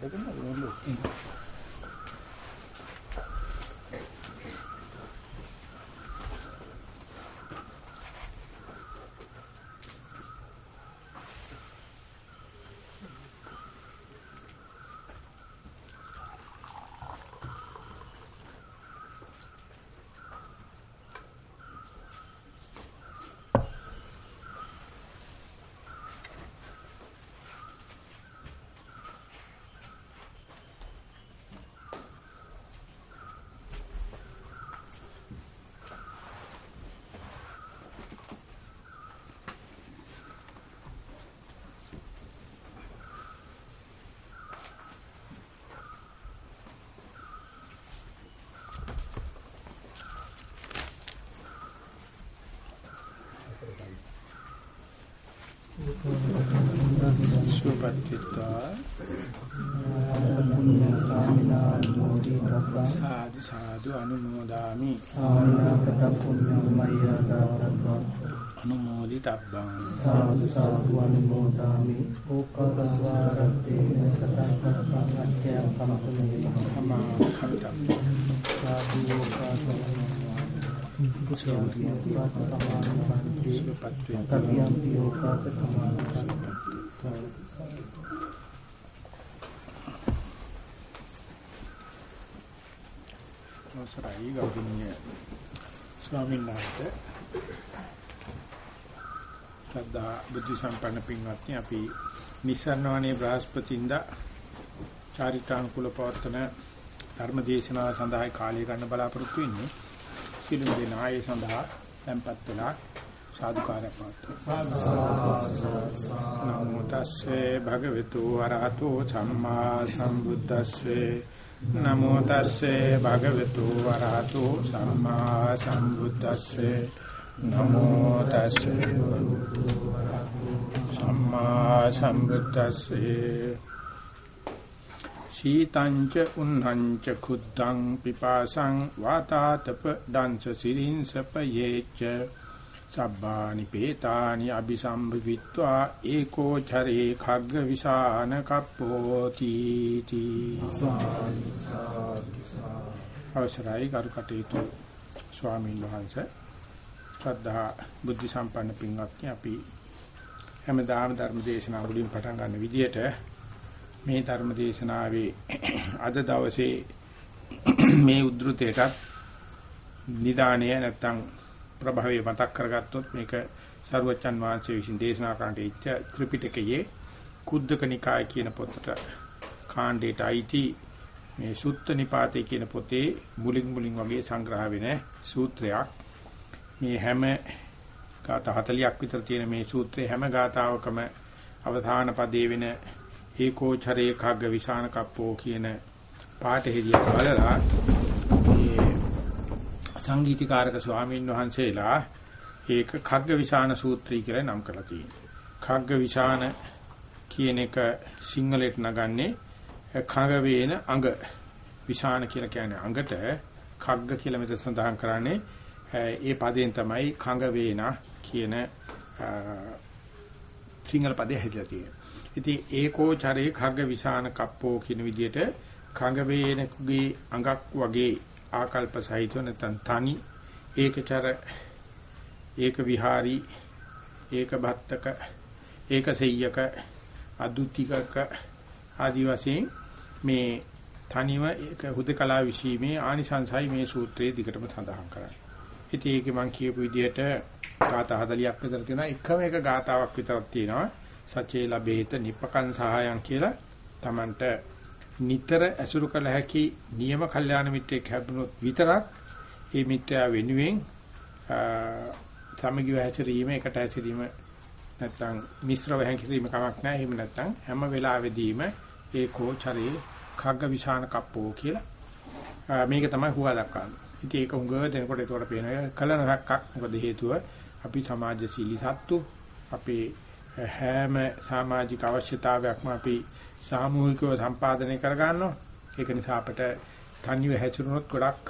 这个没有。සුපත්තිතා සාදු සාදු අනුමෝදාමි. අනුමෝදි තබ්බං සාදු සාදු අනුමෝදාමි. ඕකරවාරත්තේ කතං අච්ඡයං කම්පනේ තමා කමිතම් සාදු ඕකාසමානන්ති සුපත්තිතා කවියම්පි ඕකාසමානන්ති අවසරයි ගෞරවනීය ස්වාමීන් වහන්සේ. ශ්‍රද්ධා බුද්ධ සම්පන්න පින්වත්නි අපි නිසරණවනේ බ්‍රහස්පතින්දා චාරිත්‍රානුකූල පවත්තන ධර්ම දේශනාව සඳහා කාලය ගන්න බලාපොරොත්තු වෙන්නේ. සිළු දෙනා ඒ සඳහා tempත් වෙලා සාදුකාරය පවත්වමු නමෝ තස්සේ භගවතු වරහතෝ සම්මා සම්බුද්දස්සේ. නමෝ තස්සේ භගවතු වරහතෝ සම්මා සම්බුද්දස්සේ. නමෝ තස්සේ සම්මා සම්බුද්දස්සේ. සීතංච උන්නංච කුද්දං පිපාසං වාතාතප දංශ සිරින්සපයේච්ච සබ්බානි පේතානි අபிසම්භවිත්වා ඒකෝ චරේ khagg විසාන කප්පෝති තී. අවසරයි ගරු කටයුතු ස්වාමීන් වහන්සේ. ශ්‍රද්ධා බුද්ධ සම්පන්න පින්වත්නි අපි හැමදාම ධර්ම දේශනා වලින් පටන් ගන්න විදිහට මේ ධර්ම දේශනාවේ අද දවසේ මේ උද්ෘතයටත් නිදාණය නැත්තම් ප්‍රභවය මතක් කරගත්තොත් මේක සරුවච්චන් වහන්සේ විසින් දේශනා කරන්නට ඉච්ඡ ත්‍රිපිටකයේ කුද්දක නිකාය කියන පොතට කාණ්ඩයට අයිති මේ සුත්ත නිපාතේ කියන පොතේ මුලින් මුලින් වගේ සංග්‍රහ වෙන සූත්‍රයක්. මේ හැම ගාථා 40ක් විතර තියෙන මේ සූත්‍රයේ හැම ගාථාවකම අවධාන පදේ වෙන ඒකෝචරේ කග්ග විසාන කප්පෝ කියන පාඨෙහිදී බලලා මේ සංගීතීකාරක ස්වාමීන් වහන්සේලා ඒක කග්ග විසාන සූත්‍රය කියලා නම් කරලා තියෙනවා. කග්ග විසාන කියන එක සිංහලයට නගන්නේ කග වේන අඟ විසාන කියලා කියන්නේ අඟට කග්ග කියලා මෙතන සඳහන් කරන්නේ ඒ පදයෙන් තමයි කඟ වේනා කියන සිංහල පදේ හැදලා තියෙන්නේ. ඉතින් ඒකෝ චරේ කග්ග විසාන කප්පෝ කියන විදිහට කඟ වේනකුගේ අඟක් වගේ ආකල්ප සහිතව නැත්නම් තනි ඒකචර ඒක විහාරී ඒක භත්තක ඒක සෙය්‍යක අදුතිකක ආදි වශයෙන් මේ තනිව ඒක හුදකලා විශ්ීමේ ආනිසංසයි මේ සූත්‍රයේ දිගටම සඳහන් කරන්නේ. ඉතින් ඒකේ මම කියපු විදිහට ගාථා 40ක් විතර තියෙනවා. එකම එක ගාතාවක් විතරක් තියෙනවා. සචේ ලබේත නිප්පකං සහායං කියලා Tamanට නිතර ඇසුරු කළ හැකි නියම කල්යාණ මිත්‍රයෙක් හැදුනොත් විතරක් මේ මිත්‍යා වෙනුවෙන් සමගිව හැසිරීම එකට හැසිරීම නැත්තම් මිශ්‍රව හැසිරීම කමක් නැහැ. එහෙම නැත්තම් හැම වෙලාවෙදීම ඒකෝ චරේ khagga විශාන කප්පෝ කියලා මේක තමයි හුවා දක්වන්නේ. ඉතින් ඒක උඟ දෙනකොට ඒකට පේනවා කලන රැක්කක්. මොකද හේතුව අපි සමාජශීලී සත්තු අපේ හැම සමාජික අවශ්‍යතාවයක්ම අපි සාමූහිකව සම්පාදනය කර ගන්නවා. ඒක නිසා අපිට තනිව හැසිරුණොත් ගොඩක්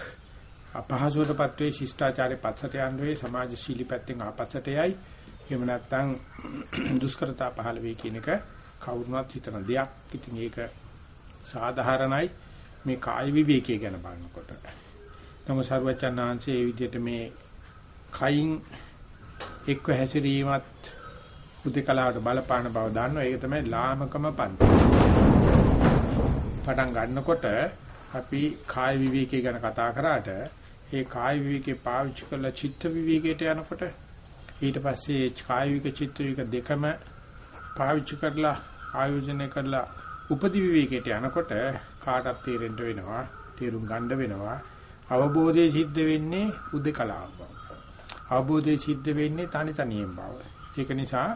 අපහසුවටපත් වේ ශිෂ්ටාචාරයේ පස්සට යන වේ සමාජශීලී පැත්තෙන් ආපස්සට යයි. එහෙම නැත්නම් දුෂ්කරතා පහළ වේ කියන එක කවුරුනත් හිතන දෙයක්. ඉතින් ඒක සාධාරණයි මේ කාය විවේකයේ ගැන බලනකොට. නම සර්වචන්නාංශයේ මේ විදිහට මේ කයින් එක්ව හැසිරීමත් උදේකලාවට බලපාන බව දන්නවා. ඒක තමයි ලාමකම පන්ති. පටන් ගන්නකොට අපි කාය විවේකයේ ගැන කතා කරාට ඒ කාය විවේකේ පාවිච්චි කරලා චිත්ත විවේකයට යනකොට ඊට පස්සේ කාය විවේක චිත්ත විවේක දෙකම පාවිච්චි කරලා ආයෝජනය කරලා උපදි විවේකයට යනකොට කාටත් තේරෙන්න වෙනවා තේරුම් ගන්න වෙනවා අවබෝධයේ සිද්ධ වෙන්නේ උදේකලාව බව. අවබෝධයේ සිද්ධ වෙන්නේ තනි තනියෙන් බව. ඒක නිසා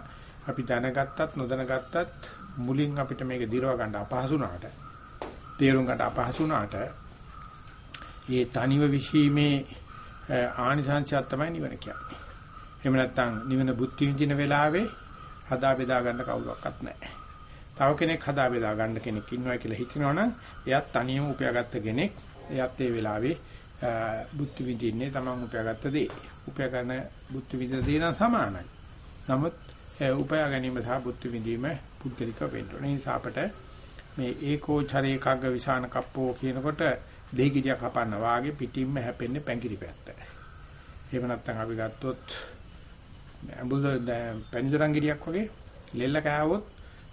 අපි දැනගත්තත් නොදැනගත්තත් මුලින් අපිට මේක දිරව ගන්න අපහසු වුණාට තේරුම් ගන්න අපහසු වුණාට මේ තනිව විශ්ීමේ ආනිසංශය තමයි නිවන කියන්නේ. එහෙම නැත්නම් නිවන බුද්ධි විඳින වෙලාවේ හදා බෙදා ගන්න කවුරක්වත් නැහැ. තව කෙනෙක් හදා බෙදා ගන්න කෙනෙක් ඉන්නවා කියලා හිතනවනම් එයාත් තනියම උපයාගත්ත කෙනෙක්. එයාත් ඒ වෙලාවේ බුද්ධි විඳින්නේ තමන් උපයාගත්ත දේ. උපයා ගන්න බුද්ධි විඳින දේ නම් සමානයි. නමුත් උපයා ගැනීම සහ බුද්ධි විඳීම පුද්ගලික වෙන්න ඕනේ. ඒ නිසා අපට මේ ඒකෝ චරේකග්ග විසාන කප්පෝ කියනකොට දෙහිගිරිය කපන්න වාගේ පිටින්ම හැපෙන්නේ පැංගිරි පැත්ත. එහෙම නැත්නම් අපි ගත්තොත් අඹුල පැණිදරන් ගෙඩියක් වගේ ලෙල්ල කෑවොත්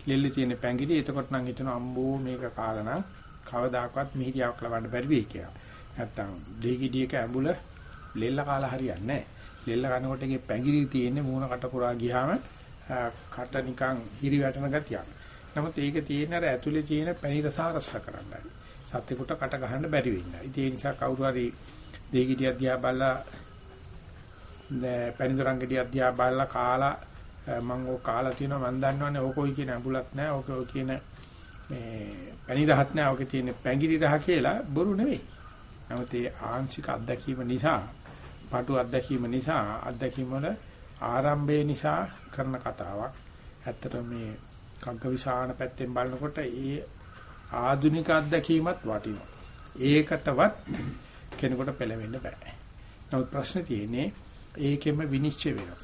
ලෙල්ලේ තියෙන පැංගිරි එතකොට නම් හිතන අම්බෝ මේක කාලා නම් කවදාකවත් මිහිරියාවක් ලබන්න බැරි වෙයි කියලා. නැත්තම් දෙහිගිඩියක ඇඹුල ලෙල්ල කාලා හරියන්නේ නැහැ. ලෙල්ල කනකොට ඒකේ පැංගිරි තියෙන්නේ මූණ කට පුරා ගියාම කට නිකන් හිරි වැටෙන ගතියක්. නමුත් ඒක තියෙන අර ඇතුලේ තියෙන පැණි රස රස කරන්නයි. සත්‍යකට කට ගහන්න බැරි වෙන්නේ. ඉතින් ඒ නිසා කවුරු හරි දෙහිගිඩිය දිහා බලලා පැණිදරන් ගෙඩිය දිහා බලලා කාලා මම ඕක කාලා තියෙනවා මම දන්නවනේ ඕකෝයි කියන අඹුලක් නැහැ ඕක ඔය කියන මේ පැණි රහත් නැහැ ඕකේ තියෙන පැංගිරි රහ කියලා බොරු නෙවෙයි. නමුත් ඒ ආංශික අත්දැකීම නිසා, පාටු අත්දැකීම නිසා, අත්දැකීම වල ආරම්භය නිසා කරන කතාවක්. ඇත්තට මේ කග්ගවිශාන පැත්තෙන් බලනකොට ඒ ආධුනික අත්දැකීමත් වටිනවා. ඒකටවත් කෙනෙකුට පෙළවෙන්න බෑ. නමුත් ප්‍රශ්නේ තියෙන්නේ ඒකෙම විනිශ්චය වෙනවා.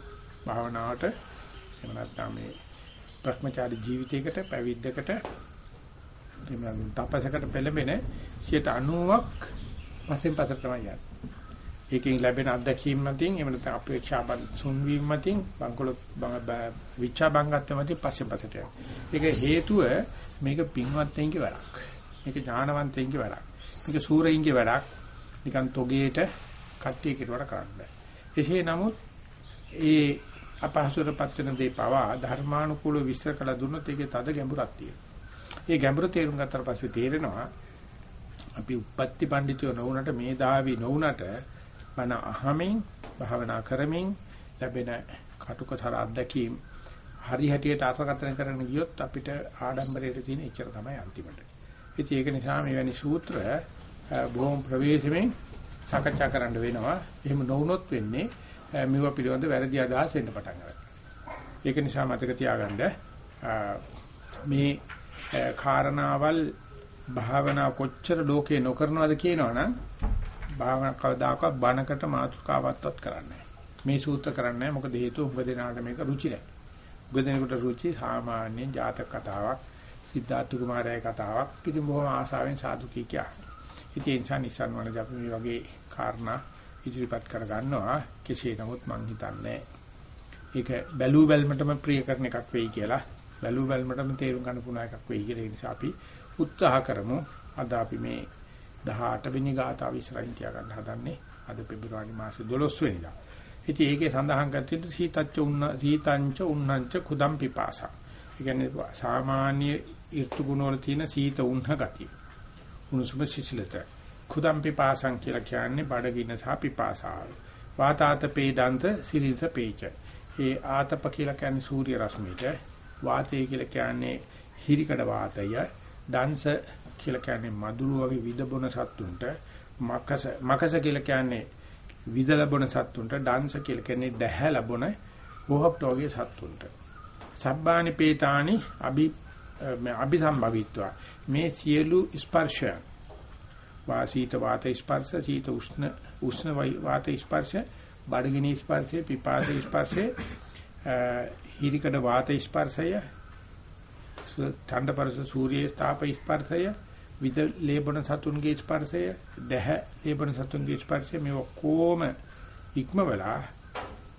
භාවනාවට එහෙම නැත්නම් මේ භ්‍රමචාරී ජීවිතයකට පැවිද්දකට එහෙම තපසකට පෙළඹෙන 90ක් පස්සෙන් පස්සට තමයි යන්නේ. ඒකෙන් ලැබෙන අත්දැකීම් මතින් එහෙම නැත්නම් අපේක්ෂා සුන්වීම මතින් බංකොලොත් විචා බංගත්ත මතින් පස්සෙන් පස්සට යනවා. ඒක හේතුව මේක පින්වත්යෙන්ගේ වැඩක්. මේක ඥානවන්තයෙන්ගේ වැඩක්. මේක සූරයින්ගේ වැඩක්. නිකන් තොගේට කට්ටිය කෙරුවට කරන්න බෑ. එසේ නමුත් ඒ අපහසුරපත් වෙන දේ පවා ධර්මානුකූලව විස්තර කළ දුන්නොත් ඒකේ තද ගැඹුරක් තියෙනවා. ඒ ගැඹුර තේරුම් ගත්තට පස්සේ තේරෙනවා අපි උප්පත්ති පඬිතුයෝ නොවුනට මේ දාවි නොවුනට බණ අහමින් භාවනා කරමින් ලැබෙන කටුකතර අත්දැකීම් හරි හැටියට අර්ථකථන කරන්න ගියොත් අපිට ආඩම්බරයට තියෙන එච්චර තමයි අන්තිමට. ඉතින් ඒක නිසා මෙවැනි සූත්‍ර බොහොම ප්‍රවේශමෙන් සාකච්ඡා කරන්න වෙනවා. එහෙම නොවුනොත් වෙන්නේ මෙව පිළිබඳ වැරදි අදහස් එන්න පටන් ගන්නවා. ඒක නිසා මතක තියාගන්න මේ කාරණාවල් භාවනා කොච්චර ලෝකේ නොකරනවද කියනවනම් භාවනා කවදාකවත් බණකට මාතෘකාවත්වත් කරන්නේ මේ සූත්‍ර කරන්නේ මොකද හේතුව උඹ දෙනාට මේක රුචි නැහැ. උඹ දෙනෙකුට රුචි සාමාන්‍ය ජාතක කතාවක්, සිද්ධාර්ථ කුමාරයාගේ කතාවක්, ඉතින් බොහොම ආසාවෙන් සාදු කී කියා. ඉතින් ඒ නිසා Nissan වල අපි මේ වගේ කාරණා ඉදිරිපත් කර ගන්නවා. කෙසේ නමුත් මං හිතන්නේ ඒක බැලූ බැල්මටම ප්‍රිය කරන එකක් වෙයි කියලා. බැලූ බැල්මටම තේරුම් ගන්න පුළුවන් එකක් වෙයි කියලා. ඒ නිසා අපි උත්සාහ කරමු. අද අපි මේ 18 වෙනි ගාථාව ඉස්සරහින් තියාගන්න හදන්නේ. අද පෙබරවාරි මාසේ 12 වෙනිදා. ඉතින් ඒකේ සඳහන් කරතිද සීතච්ච උන්න සීතංච උන්නංච කුදම් පිපාසා. ඒ කියන්නේ සාමාන්‍ය ඍතු ගුණ වල තියෙන සීත උන්න ගතිය. උණුසුම සිසිලත. කුදම් පිපාසං කියලා කියන්නේ බඩගින්න සහ පිපාසාව. වාතාත පේදන්ත සිරිත පේච. ඒ ආතප කියලා කියන්නේ සූර්ය රශ්මියට. වාතය කියලා කියන්නේ හිරිකඩ වාතය. දංශ කියලා කියන්නේ මදුරු වගේ විදබොන සත්තුන්ට. මකස මකස කියලා කියන්නේ විද ලැබුණ සත්තුන්ට. දංශ කියලා කියන්නේ දැහැ ලැබුණ ඕහප්ට වගේ සත්තුන්ට. සබ්බානි පේතානි අභි අභිසම්භවිත්වා මේ සියලු ස්පර්ශයන් වාසීත වාත ස්පර්ශ සීත උෂ්ණ උෂ්ණ වාත ස්පර්ශ බඩගිනි ස්පර්ශය පිපාස ස්පර්ශය හිරිකඩ වාත ස්පර්ශය ඡණ්ඩපරස සූර්යයේ ස්ථාප ස්පර්ශය විද ලේබන සතුන්ගේ ස්පර්ශය දැහ ලේබන සතුන්ගේ ස්පර්ශය මේ ඔක්කොම ඉක්මවලා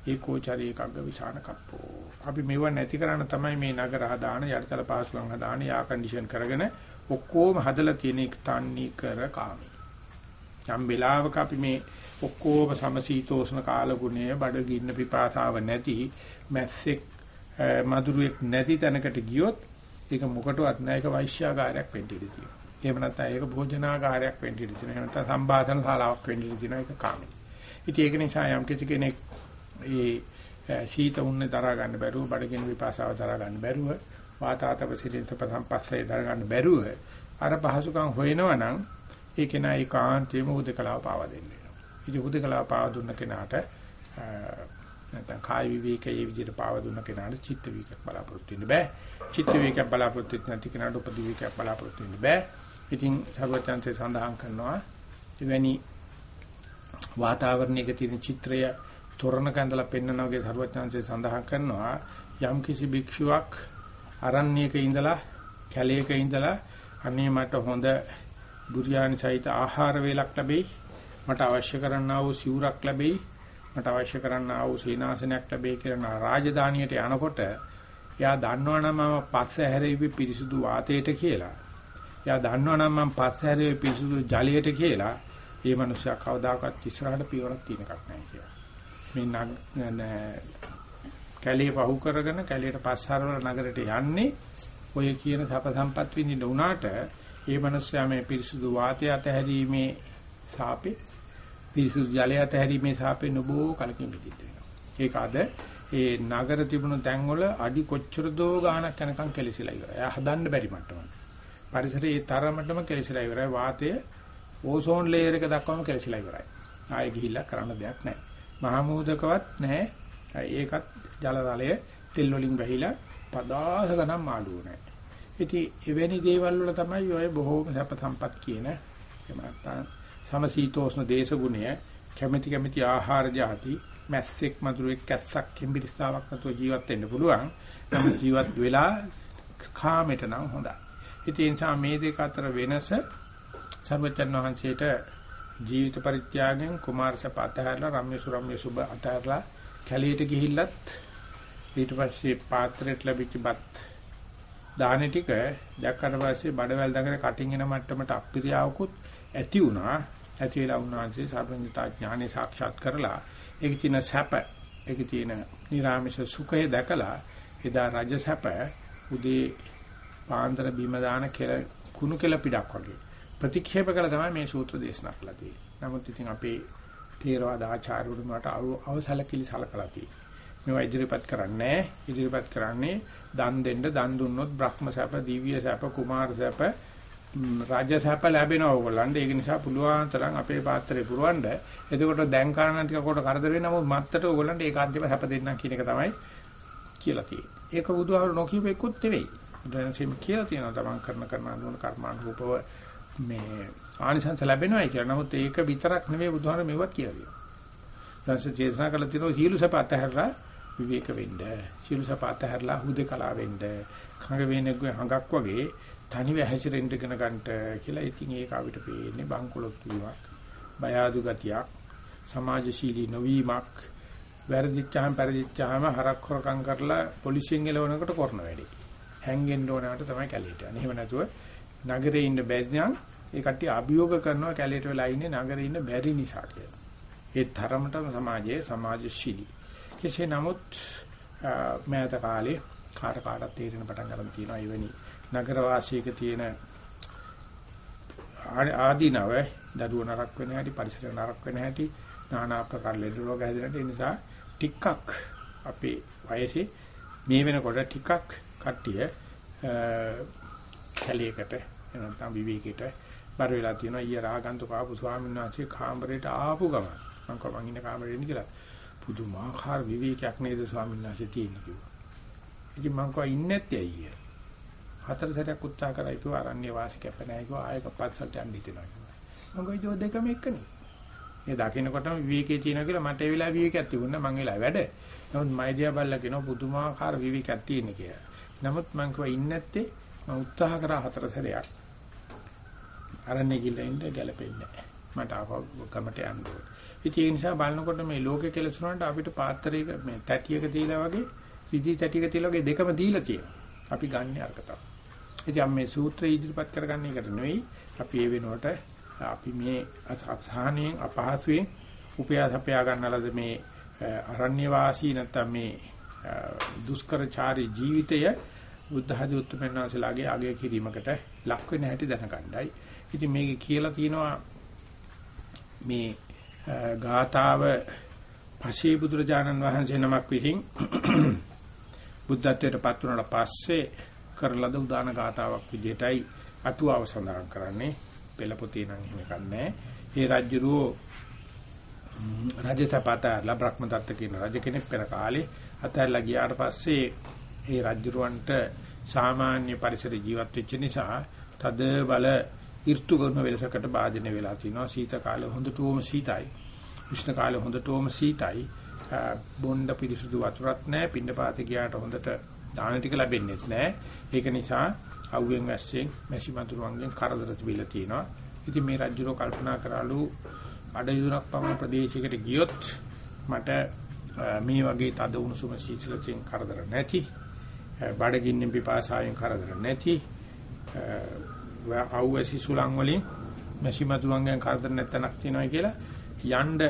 ඒකෝචරී එකග්ග විසාන කප්පෝ අපි මෙව නැති කරන්න තමයි මේ නගර හදාන යටිතල පාසුලම් හදාන යා කන්ඩිෂන් කරගෙන ඔක්කොම හදලා තියෙන එක තන්නි කර කාමී යම් වෙලාවක අපි මේ ඔක්කොම සමසීතෝෂ්ණ කාලගුණය බඩගින්න පිපාසාව නැති මැස්සෙක් මధుරයක් නැති තැනකට ගියොත් ඒක මොකටවත් නැහැ ඒක වෛශ්‍යාගාරයක් වෙන්න ඉඩ තියෙනවා. එහෙම නැත්නම් ඒක භෝජනාගාරයක් වෙන්න ඉඩ තියෙනවා. එහෙම නැත්නම් සම්භාෂණ ශාලාවක් වෙන්න ඉඩ තියෙනවා. ඒක කාමී. ඉතින් ඒක නිසා යම් කිසි කෙනෙක් ඒ සීත උන්නේ දරා ගන්න බැරුව බඩගිනි විපාසාව දරා ගන්න බැරුව වාතාතප සිරින්ත පසම්පස්සේ දරා ගන්න බැරුව අර පහසුකම් හොයනවා නම් ඒ කෙනා ඒකාන්තයෙන්ම උදකලාව පාවා දෙන්න වෙනවා. ඉතින් උදකලාව පාවා දුන්න කෙනාට නැත්නම් කාය විවේකයේ විදිහට පාවා දුන්න කෙනාට චිත්ත විවේකයක් බලාපොරොත්තු වෙන්න බෑ. චිත්ත විවේකයක් බලාපොරොත්තු නැති කෙනාට උපදි විවේකයක් බලාපොරොත්තු වෙන්න බෑ. ඉතින් සර්වචන්සේ සඳහන් කරනවා එවැනි වාතාවරණයක තියෙන චිත්‍රය තොරණ කැඳලා පෙන්වන වගේ සර්වඥාන්සේ සඳහන් කරනවා. යම් කිසි භික්ෂුවක් අරණ්‍යයක ඉඳලා කැලේක ඉඳලා අනේ මට හොඳ බුරියානි සහිත ආහාර වේලක් ලැබෙයි. මට අවශ්‍ය කරන්නා වූ සිවුරක් ලැබෙයි. මට අවශ්‍ය කරන්නා වූ සීනාසනයක් ලැබෙයි කියලා රාජධානියට යනකොට එයා දන්නවනම් මම පස්ස හැරෙවි පිරිසුදු වාතයට කියලා. එයා දන්නවනම් මම පස්ස හැරෙවි පිරිසුදු ජලයට කියලා ඒ මනුස්සයා කවදාකවත් ඉස්සරහට පියවරක් තියෙන එකක් නැහැ කියලා. මේ කැලිය පහු කරගෙන කැලියට පස්සහරවල නගරයට යන්නේ ඔය කියන සප සම්පත් විඳින්න උනාට ඒ මනුස්සයා මේ පිරිසුදු වාතය අතහැරීමේ සාපේ පිරිසුදු ජලය අතහැරීමේ සාපේ නොබෝ කලකින් මිදින්න වෙනවා. ඒක අද ඒ නගර තිබුණු තැන්වල අඩි කොච්චර දෝ ගාණක් යනකම් කෙලිසිලා ඉවරයි. එයා හදන්න බැරි මට්ටමක්. පරිසරයේ තරමටම කෙලිසිලා ඉවරයි. වාතය ඕසෝන් ලේයර් එක දක්වාම කෙලසිලා ඉවරයි. ආයෙ ගිහිල්ලා කරන්න දෙයක් නැහැ. මහමූදකවත් නැහැ. ඒකත් ජල තලය තෙල් වලින් වැහිලා පදාස ගණන් මාළුව නැහැ. ඉතින් එවැනි දේවල් වල තමයි ඔය බොහෝම සැප සම්පත් කියන එහෙම නැත්නම් සමසීතෝෂ්ණ දේශගුණය කැමැති කැමැති ආහාර જાති මැස්සෙක් මතුරුෙක් කැස්සක් කිම්බිරිස්සාවක් නැතුව ජීවත් වෙන්න පුළුවන්. නමුත් ජීවත් වෙලා කාමයට නම් හොඳයි. ඉතින් ඒ නිසා මේ දෙක අතර වෙනස සර්වචන් වහන්සේට ජීවිත පරිත්‍යාගයෙන් කුමාරසප අතහැරලා රම්‍ය සුරම්‍ය සුබ අතහැරලා කැලියට ගිහිල්ලත් ඊට පස්සේ පාත්‍රයට ලැබිච්ච බත් දාන ටික දැක්කට පස්සේ බඩවැල් දඟල කටින් එන මට්ටමට අප්‍රියාවකුත් ඇති වුණා. ඇති වෙලා උන්වහන්සේ සර්වඥතා ඥානෙ සාක්ෂාත් කරලා ඒකේ තියෙන සැප ඒකේ තියෙන නිර්ාමිෂ සුඛය දැකලා එදා රජ සැප උදේ පාන්දර බිම දාන කෙල කුණු කෙල පිටක් වගේ ප්‍රතික්ෂේප කළ තමයි මේ සූත්‍ර දේශනා කළා තියෙන්නේ. නමුත් ඉතින් අපේ තේරවාද ආචාර්යවරුන් මට අවසලකිලි සලකලා තියෙන්නේ. මේවා ඉදිරිපත් කරන්නේ ඉදිරිපත් කරන්නේ දන් දෙන්න දන් දුන්නොත් බ්‍රහ්ම සැප, දිව්‍ය සැප, කුමාර සැප, රාජ්‍ය සැප ලැබෙනවා ඕගොල්ලන්ට. ඒක නිසා පුළුවන් තරම් අපේ පාත්‍රේ පුරවන්න. එතකොට දැන් කාරණා ටික කොට කරදර වෙන නමුත් මත්තට ඕගොල්ලන්ට ඒකාන්තයෙන්ම සැප දෙන්නම් කියන එක තමයි කියලා තියෙන්නේ. ඒක බුදුහාමුදුරුවෝ නොකියපෙකුත් නෙවෙයි. දැන් සීම කියලා තියෙනවා තමන් කරන කරන අනුන කර්මානුරූපව මේ ආනිසංස ලැබෙනවායි කියලා. නමුත් ඒක විතරක් නෙමෙයි බුදුහාම මෙවත් කියලා දෙනවා. දැන් චේතනා කළ තියෙනවා සීල සප අතහැරලා විවේක වෙන්න. සීල සප අතහැරලා හුදේකලා වෙන්න. කඟ වේනෙකුගේ හඟක් වගේ තනිව හැසිරෙන්න ඉගෙන ගන්නට කියලා. ඉතින් ඒක අපිට පේන්නේ බංකොලොත් වීමක්, බය අඩු ගතියක්, සමාජශීලී නොවීමක්, වැරදිච්චාම පරිදිච්චාම හරක් හොරකම් කරලා පොලිසියෙන් එලවනකොට කරන වැඩේ. හැංගෙන්න ඕනකට තමයි කැලේට යන්නේ. එහෙම නැතුව නගරේ ඉන්න බැරි නම් ඒ කට්ටිය අභියෝග කරනවා කැලේට වෙලා ඉන්නේ නගරේ ඉන්න බැරි නිසා කියලා. ඒ තරමටම සමාජයේ සමාජශීලී. කෙසේ නමුත් මෑත කාලේ කාට කාටත් තේරෙන පටන් ගන්න තියෙනවා එවැනි නගර වාසීක තියෙන ආදීනව දරුව නරක වෙන හැටි පරිසර නරක වෙන හැටි নানা ආකාර ලෙඩ රෝග හැදෙන නිසා ටිකක් අපේ වයසේ මේ වෙනකොට ටිකක් කට්ටිය කැලේකට නැත්නම් විවේකයට බර වෙලා තියෙනවා ඊය රාගන්තුක ආපු ස්වාමීන් වහන්සේ කාමරේට ආපු ගමන් මම කව මං ඉන්න කාමරේ ඉන්න කියලා පුදුමාකාර විවේකයක් නේද ස්වාමීන් වහන්සේ තියෙන්නේ කිව්වා. ඉතින් මං කව ඉන්නේ නැත්තේ අයියා. හතර සැරයක් උත්සාහ කරා ඒක ආරණ්‍ය වාසිකයක් නැහැ කිව්වා ආයක පස්සට යන්න හිතෙනවා කිව්වා. මං කව ඉතින් දෙකම එකනේ. මේ දකින්නකොටම විවේකයේ තියෙනවා කියලා මට ඒ වෙලාව විවේකයක් තිබුණා මං වෙලාව වැඩ. නමුත් මයිදියා බල්ලා කියනවා පුදුමාකාර විවේකයක් තියෙන කියලා. නමුත් මං කව ඉන්නේ නැත්තේ මම උත්සාහ කරා හතර සැරයක්. අරන්නේ ගිල්ල ඉන්න ගැලපෙන්නේ නැහැ. මට ආපහු කමට යන්න ඕනේ. ඉතින් ඒ නිසා බලනකොට මේ ලෝකේ කෙලසුනට අපිට පාත්‍රයක මේ තැටියක තියලා වගේ විදි තැටියක තියලා වගේ දෙකම දීලා තියෙනවා. අපි ගන්න අරක තමයි. ඉතින් මේ සූත්‍රය ඉදිරිපත් කරගන්න එකට නෙවෙයි අපි ඒ වෙනුවට අපි මේ අසහනෙන් අපහසුයෙන් උපයාසපයා ගන්නලද මේ අරණ්‍ය වාසී නැත්තම් මේ දුෂ්කරචාරී ජීවිතය බුද්ධ හදි උත්තරමනාසලාගේ අගය කිරීමකට ලක් වෙන හැටි දැනගන්නයි. ඉතින් මේක කියලා තියෙනවා මේ ගාතාව පසේ බුදුරජාණන් වහන්සේ නමක් විසින් බුද්ධත්වයට පත් වුණාට පස්සේ කරලද උදාන ගාතාවක් විදිහටයි අටුවාව සඳහන් කරන්නේ පෙළ පොතේ නම් එහෙම කන්නේ. ඒ රජුරෝ රජසපතලා බ්‍රහ්මදත්ත කියන රජ කෙනෙක් පෙර කාලේ අතහැරලා ගියාට පස්සේ ඒ රජුරවන්ට සාමාන්‍ය පරිසර ජීවත් වෙච්ච නිසා තද බල ඍතු ගුණ වෙලසකට භාජනය වෙලා තිනවා. සීත කාලේ හොඳටම සීතයි. උෂ්ණ කාලේ හොඳටම සීතයි. බොණ්ඩ පිරිසුදු වතුරක් නැහැ පින්නපාතේ ගියාට හොඳට දාන ටික ලැබෙන්නේ නැහැ ඒක නිසා අවුවෙන් වැස්සෙන් මැසි මතුරුවන්ගෙන් කරදර තිබිලා තියෙනවා ඉතින් මේ රජුරෝ කල්පනා කරාලු අඩයුරක් පමණ ප්‍රදේශයකට ගියොත් මට මේ වගේ තද උණුසුම සීතලකින් කරදර නැති. බඩගින්නෙන් පිපාසාවෙන් කරදර නැති අවැසි සුලං වලින් මැසිමතුරුන්ගෙන් කරදර නැතනක් තියෙනවා කියලා යන්න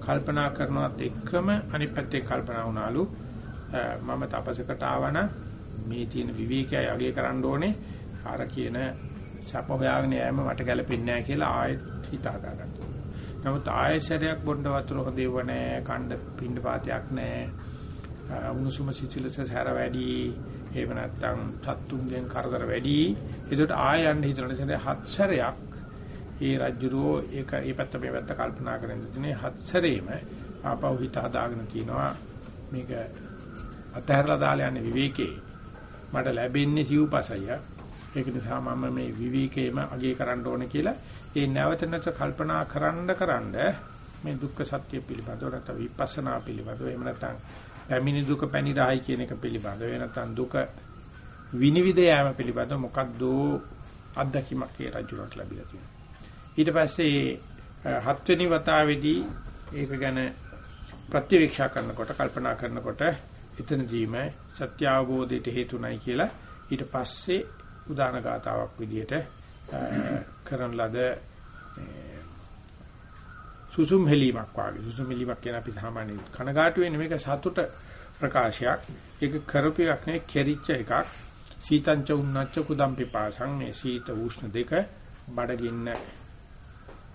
කල්පනා කරනවත් එක්කම අනිත් පැත්තේ කල්පනා වුණාලු මම තපසකට ආවන මේ තියෙන විවේකයයි අගය කරන්න ඕනේ අර කියන සප හොයාගෙන යෑම මට ගැලපෙන්නේ නැහැ කියලා ආයෙත් හිත හදාගත්තා. නමුත් ආයෙසරයක් බොණ්ඩ වතුර හොදේව නැහැ, කණ්ඩ පින්න පාතයක් නැහැ. උණුසුම සිසිලස සැර වැඩි, එහෙම නැත්නම් සත්තුන්ගෙන් කරදර වැඩි. ඒකට ආය යන්න හිතන නිසා හත් සැරයක් ඒ රජුරෝ ඒක ඒ පැත්ත මේ පැත්ත කල්පනා කරගෙන ඉන්නේ හත් සැරේම ආපහු හිත හදාගෙන තිනවා. මේක අතහැරලා දාලා යන්නේ විවේකේ. මට ලැබෙන්නේ සිව්පසය. ඒක නිසා මම මේ විවේකේම අගය කරන්න ඕනේ කියලා ඒ නැවත නැවත කල්පනා කරන්න කරන්න මේ දුක්ඛ සත්‍ය පිළිබඳව නැත්නම් විපස්සනා පිළිබඳව එහෙම නැත්නම් පැමිණි දුක පැනිරහයි කියන එක පිළිබඳව නැත්නම් දුක විනිවිද යාම පිළිබඳ මොකක්ද අත්දැකීමක් ඒ රජුට ලැබිලා තියෙනවා. ඊට පස්සේ හත්වෙනි වතාවේදී ඒක ගැන ප්‍රතිවීක්ෂා කරනකොට කල්පනා කරනකොට එතනදීම සත්‍ය අවබෝධයට හේතුණයි කියලා ඊට පස්සේ උදාන ගාතාවක් විදිහට කරන ලද සුසුම් හෙලීමක් වාගේ. සුසුම් හෙලීමක් කියන අපි සාමාන්‍ය කනගාටු වෙන්නේ මේක සතුට ප්‍රකාශයක්. ඒක කරපියක් නෙවෙයි කෙරිච්ච එකක්. සීතංච උන්නච්ච කුදම් පිපාසං. මේ සීත උෂ්ණ දෙක බඩගින්න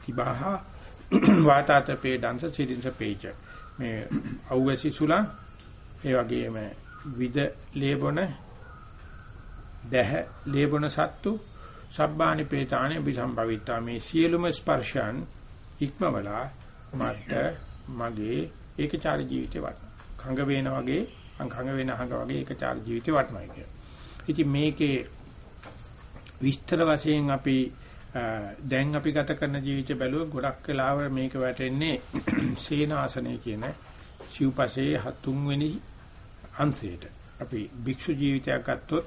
තිබහ වාතාතපේ දංශ සිරින්ස පේච. මේ අවැසි සුලා ඒ වගේම විද ලේබන දැහ ලේබන සත්තු සබ්බානි පේතානි විසම්භවිතා මේ සියලුම ස්පර්ශයන් ඉක්මවලා මට මගේ ඒකචාර ජීවිතේ වටන කංග වේන වගේ අංග වෙන අංග වගේ ඒකචාර ජීවිතේ වටනයි කියන්නේ ඉතින් මේකේ විස්තර වශයෙන් අපි දැන් අපි ගත කරන ජීවිතය බැලුවොත් ගොඩක් වෙලාව මේක වැටෙන්නේ සේනාසනය කියන සිව්පසේ හතුන්වෙනි අංශයට. අපි භික්ෂු ජීවිතයක් ගත්තොත්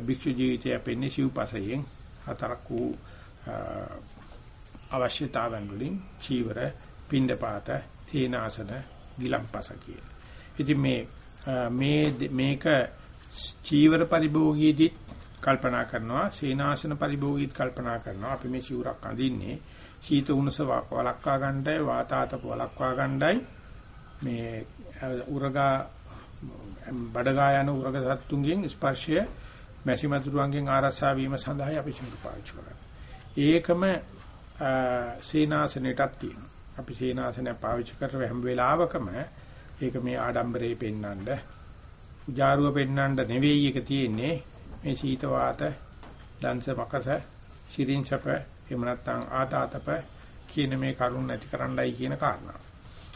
භික්ෂු ජීවිතය අපෙන්නේ සිව්පසයෙන් හතරක් වූ අවශ්‍යතාවන් වලින් චීවර, පින්ඩපාත, තේනාසන, ගිලම්පස කියන. ඉතින් මේ මේ මේක චීවර පරිභෝගීදිත් කල්පනා කරනවා සේනාසන පරිභෝගීත් කල්පනා කරනවා අපි මේ සිවුරක් අඳින්නේ සීත උණුස වලක්වා ගන්නයි වාතාතප වලක්වා ගන්නයි මේ උරගා බඩගා යන උරග සත්තුන්ගෙන් ස්පර්ශය මැසි මතුරුවන්ගෙන් ආරක්ෂා වීම සඳහායි අපි සිවුරු පාවිච්චි කරන්නේ. ඒකම සේනාසනයටත් තියෙනවා. අපි සේනාසනය පාවිච්චි කරව හැම වෙලාවකම ඒක මේ ආඩම්බරේ පෙන්වන්න උජාරුව පෙන්නන්න නෙවෙයි එක තියෙන්නේ මේ සීත වාත දංශ මකස ශිරින්සප එහෙම නැත්නම් ආතාතප කියන මේ කරුණ නැති කරන්නයි කියන කාරණා.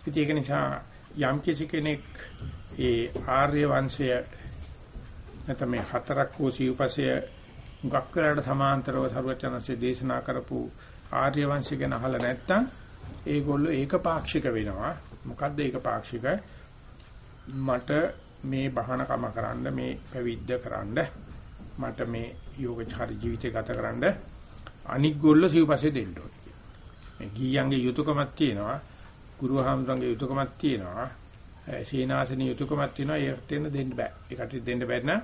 ඉතින් ඒක නිසා යම් කිසි කෙනෙක් ඒ ආර්ය වංශය නැත්නම් මේ හතරක් වූ සිව්පසය ගක් කරලා සමාන්තරව සරුවචනසේ දේශනා කරපු ආර්ය වංශය ගැන අහලා නැත්නම් ඒගොල්ලෝ ඒකපාක්ෂික වෙනවා. මොකද්ද ඒකපාක්ෂික? මට මේ බහන කම කරන්න මේ පැවිද්ද කරන්න මට මේ යෝගචාර ජීවිතය ගතකරනද අනික් ගොල්ල සිව්පස්සේ දෙන්න ඕනේ. මේ ගීයන්ගේ යුතුයකමක් තියෙනවා, ගුරුහාමුදුරන්ගේ යුතුයකමක් තියෙනවා, සීනාසනී යුතුයකමක් තියෙනවා. ඒකට දෙන්න බෑ. ඒකට දෙන්න බැරි නම්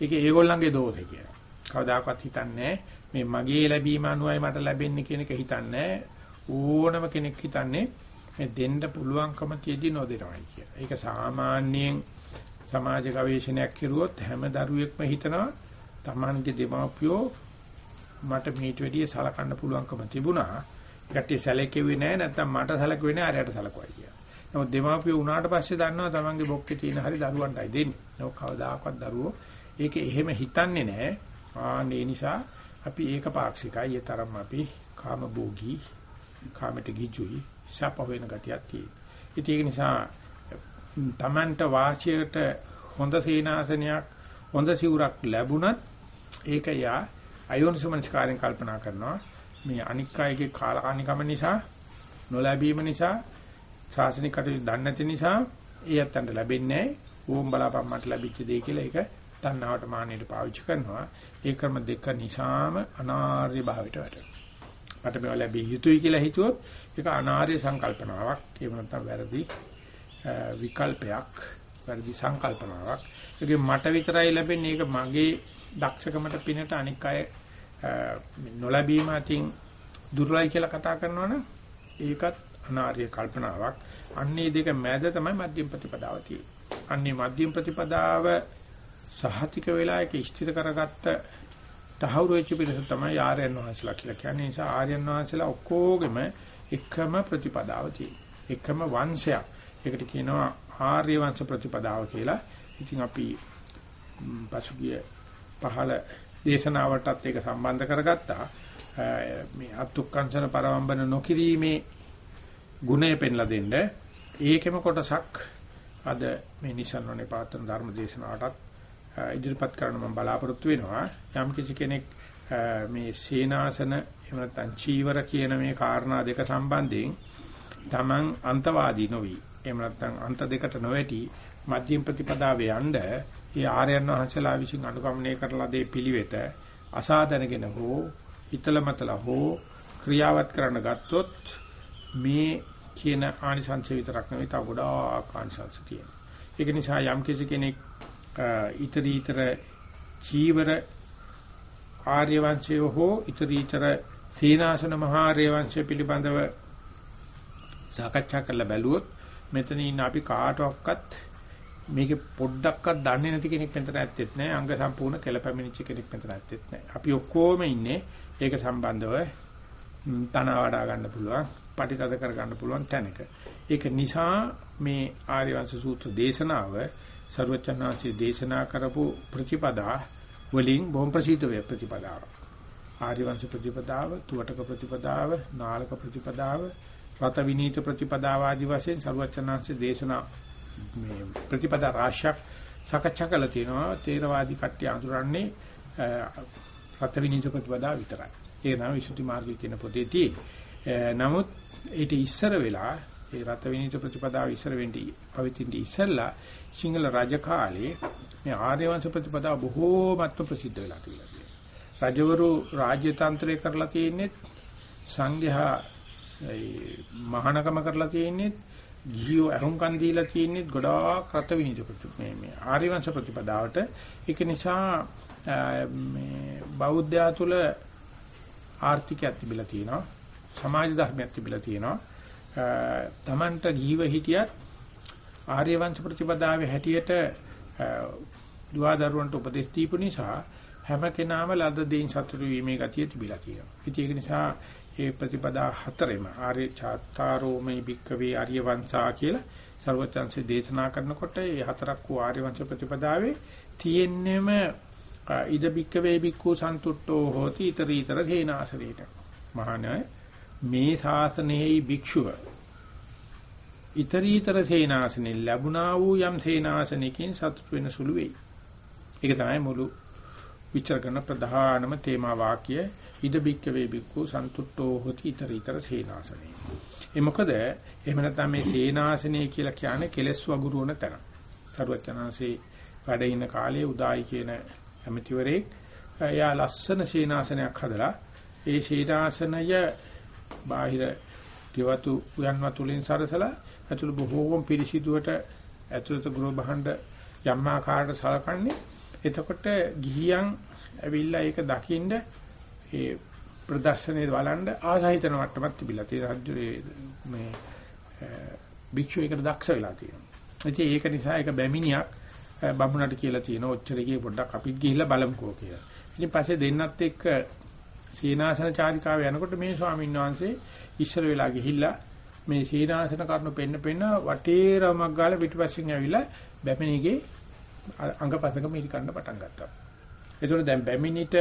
ඒක ඒගොල්ලන්ගේ දෝෂය කියලා. කවදාකවත් හිතන්නේ මේ මගේ ලැබීම අනුවයි මට ලැබෙන්නේ කියන එක හිතන්නේ ඕනම කෙනෙක් හිතන්නේ මේ දෙන්න පුළුවන්කම තියදී නොදෙනවයි කියලා. ඒක සාමාන්‍යයෙන් සමාජ ගවේෂණයක් කෙරුවොත් හැම දරුවෙක්ම හිතනවා Tamange දෙමාපියෝ මට මේට වැඩිය සලකන්න පුළුවන්කම තිබුණා. ගැටි සැලකෙන්නේ නැහැ නැත්නම් මට සැලකුවේ නැහැ අරයට සැලකුවයි කියලා. නමුත් දෙමාපියෝ උනාට පස්සේ දන්නවා Tamange බොක්කේ තියෙන හරි දරුවන්ටයි දෙන්නේ. නෝ කවදාකවත් දරුවෝ ඒක එහෙම හිතන්නේ නැහැ. ආ නිසා අපි ඒක පාක්ෂිකයි. ඒ තරම් අපි කාම භෝගී, කාමයට ගිජුයි, ශාප වෙන ගතියක් තියෙනවා. ඒක නිසා තමන්ට වාසියට හොඳ සීනාසනයක්, හොඳ සිවුරක් ලැබුණත් ඒක යා අයෝනිසමනස්කාරයෙන් කල්පනා කරනවා. මේ අනික් අයගේ කාලකානිකම නිසා, නොලැබීම නිසා, ශාසනික කටයුතු දන්නේ නැති නිසා ඒ අතන්ට ලැබෙන්නේ නැහැ. ඕම් බලාපන් මට ලැබිච්ච දේ කියලා ඒක තණ්හාවට මානෙට පාවිච්චි කරනවා. ඒ ක්‍රම දෙක නිසාම අනාර්ය භාවයට වැටෙනවා. මට මේවා ලැබිය යුතුයි කියලා හිතුවොත් ඒක අනාර්ය සංකල්පනාවක්. ඒ වෙනත්නම් වැරදි විකල්පයක්, වැරදි සංකල්පනාවක්. ඒකේ මට විතරයි ලැබෙන්නේ ඒක මගේ දක්ෂකමට පිනට අනික් අය නොලැබීම අතින් දුර්වලයි කියලා කතා කරනවනම් ඒකත් අනාර්ය කල්පනාවක්. අන්නේ දෙක මැද තමයි මධ්‍යම ප්‍රතිපදාව තියෙන්නේ. අන්නේ මධ්‍යම ප්‍රතිපදාව සහතික වෙලා ඒක ඉෂ්ටිත කරගත්ත තහවුරු වෙච්ච පිරිස තමයි ආර්යයන් වහන්සේලා කියලා කියන්නේ. නිසා ආර්යයන් වහන්සේලා ඔක්කොගෙම එකම ප්‍රතිපදාව එකම වංශයක්. ඒකට කියනවා ආර්ය වංශ ප්‍රතිපදාව කියලා. ඉතින් අපි පසුගිය පහළ දේශනාවටත් ඒක සම්බන්ධ කරගත්තා. මේ අත්ුක්කංශන පරවම්බන නොකිරීමේ ගුණය පෙන්ලා දෙන්න ඒකෙම කොටසක් අද මේ නිසන්වනේ පාතන ධර්ම දේශනාවටත් ඉදිරිපත් කරන්න මම බලාපොරොත්තු වෙනවා යම් කිසි කෙනෙක් මේ සීනාසන එහෙම නැත්නම් චීවර කියන මේ කාරණා දෙක සම්බන්ධයෙන් Taman අන්තවාදී නොවි එහෙම නැත්නම් අන්ත දෙකට නොවැටි මධ්‍යම ප්‍රතිපදාවේ යන්න ඒ ආර්යයන් වහන්සේලා විසින් අනුගමනය කරලා දේ පිළිවෙත අසාධනගෙන හෝ හිතලමතල හෝ ක්‍රියාවත් කරන්න ගත්තොත් මේ කියන ආනිසංස විතරක් නෙවෙයි තව ගොඩාක් ආනිසංස තියෙනවා. ඒක නිසා යම් කෙනෙක් ඊතරීතර චීවර ආර්ය වංශය හෝ ඊතරීතර සීනාසන මහා ආර්ය වංශය පිළිබඳව සාකච්ඡා කරලා බැලුවොත් මෙතන ඉන්න අපි කාටවත් මේක පොඩ්ඩක්වත් දන්නේ නැති කෙනෙක් මෙතන ඇත්තෙත් නැහැ අංග සම්පූර්ණ කෙලපැමිණිච්ච කෙනෙක් මෙතන ඇත්තෙත් නැහැ අපි ඔක්කොම ඉන්නේ ඒක සම්බන්ධව තන වඩා ගන්න පුළුවන් පටිතද කර ගන්න පුළුවන් තැනක. ඒක නිසා මේ ආර්ය වංශ සූත්‍ර දේශනාව සර්වචනාචි දේශනා කරපු ප්‍රතිපදා වලින් බොහොම ප්‍රසිද්ධ වේ ප්‍රතිපදාව. ආර්යවංශ ප්‍රතිපදාව, තුවටක ප්‍රතිපදාව, නාලක ප්‍රතිපදාව, රත විනීත ප්‍රතිපදාව ආදී වශයෙන් සර්වචනාංශ දේශනා මේ ප්‍රතිපදා රාශියක් සාකච්ඡා කළා තියෙනවා. තේරවාදී කට්ටිය අඳුරන්නේ රත විනීත ප්‍රතිපදාව විතරයි. ඒ නම විසුද්ධි මාර්ගය කියන පොතේදී. නමුත් ඊට ඉස්සර වෙලා ඒ රත විනීත ප්‍රතිපදාව ඉස්සර වෙන්නේ පවිතින්දි ඉස්සලා සිංහල රජ කාලේ මේ ආර්ය වංශ ප්‍රතිපදාව බොහෝමත්ම ප්‍රසිද්ධ වෙලා තියෙනවා. රජවරු රාජ්‍ය තන්ත්‍රය කරලා තියෙන්නේ සංඝයා මහානකම කරලා තියෙන්නේ ගිහියෝ අහුම්කන් දීලා තියෙන්නේ ගොඩාක් රත විනිද මේ මේ ආර්ය වංශ ප්‍රතිපදාවට ඒක නිසා මේ බෞද්ධයා තුල ආර්ථිකයක් තිබිලා තියෙනවා සමාජ ධර්මයක් තිබිලා තියෙනවා තමන්ට ගිහිව හිටියත් ආර්ය වංශ ප්‍රතිපදාවේ හැටියට දුවදරුවන්ට උපදෙස් දීපු නිසා හැම කෙනාම ලද දෙයින් සතුටු වීමේ ගතිය තිබිලා තියෙනවා. ඉතින් ඒක නිසා මේ ප්‍රතිපදා හතරෙම ආර්ය චාත්තාරෝමයි භික්කවේ ආර්ය වංශා කියලා ਸਰවචන්සේ දේශනා කරනකොට මේ හතරක් වූ ආර්ය වංශ ප්‍රතිපදාවේ තියෙන්නේම ඉද භික්කවේ භික්ඛු සන්තුට්ඨෝ හෝති ඊතරීතර සේනාසරීට. මහාන මේ ශාසනයෙහි භික්ෂුව ඊතරීතර සේනාසනෙ ලැබුණා වූ යම් සේනාසනකින් සතුට වෙන සුළු වෙයි. ඒක තමයි මුළු විචාර කරන ප්‍රධානම තේමා වාක්‍ය ඉද බික්ක වේ බික්කු සන්තුට්ඨෝ හොති ඊතරීතර සේනාසනෙ. ඒ මොකද එහෙම නැත්නම් මේ සේනාසනෙ කියලා කියන්නේ කෙලස් වගුරුවන තැන. සරුවචනාංශේ වැඩ ඉන්න කාලේ උදායි කියන ඇමතිවරේ එයා ලස්සන සීනාසනයක් හදලා ඒ සීනාසනය බාහිර ගෙවතු උයන් වතුලින් සරසලා ඇතුළු බොහෝම පිරිසිදුවට ඇතුළත ගෘහ භාණ්ඩ යම් ආකාරයට සලකන්නේ එතකොට ගිහියන් ඇවිල්ලා ඒක දකින්න ඒ ප්‍රදර්ශනයේ බලන්න ආසහිතන මට්ටමක් තිබිලා තියෙන රජුගේ මේ භික්ෂුව එකට දක්ෂ වෙලා තියෙනවා. ඉතින් ඒක නිසා ඒක බැමිණියක් බමුණට කියලා තියෙනවා ඔච්චර ගියේ පොඩ්ඩක් අපිත් ගිහිල්ලා බලමුකෝ කියලා. ඉතින් පස්සේ දෙන්නත් එක්ක සීනාසන චාරිකාව යනකොට මේ ස්වාමීන් වහන්සේ ඉස්සර වෙලා ගිහිල්ලා මේ සීනාසන කරුණු පෙන්න පෙන්න වටේ රමක් ගාලා පිටිපස්සෙන් ඇවිල්ලා බැමිණිගේ අංගපසක මිරි කන්න පටන් ගත්තා. ඒතකොට දැන් බැමිණිට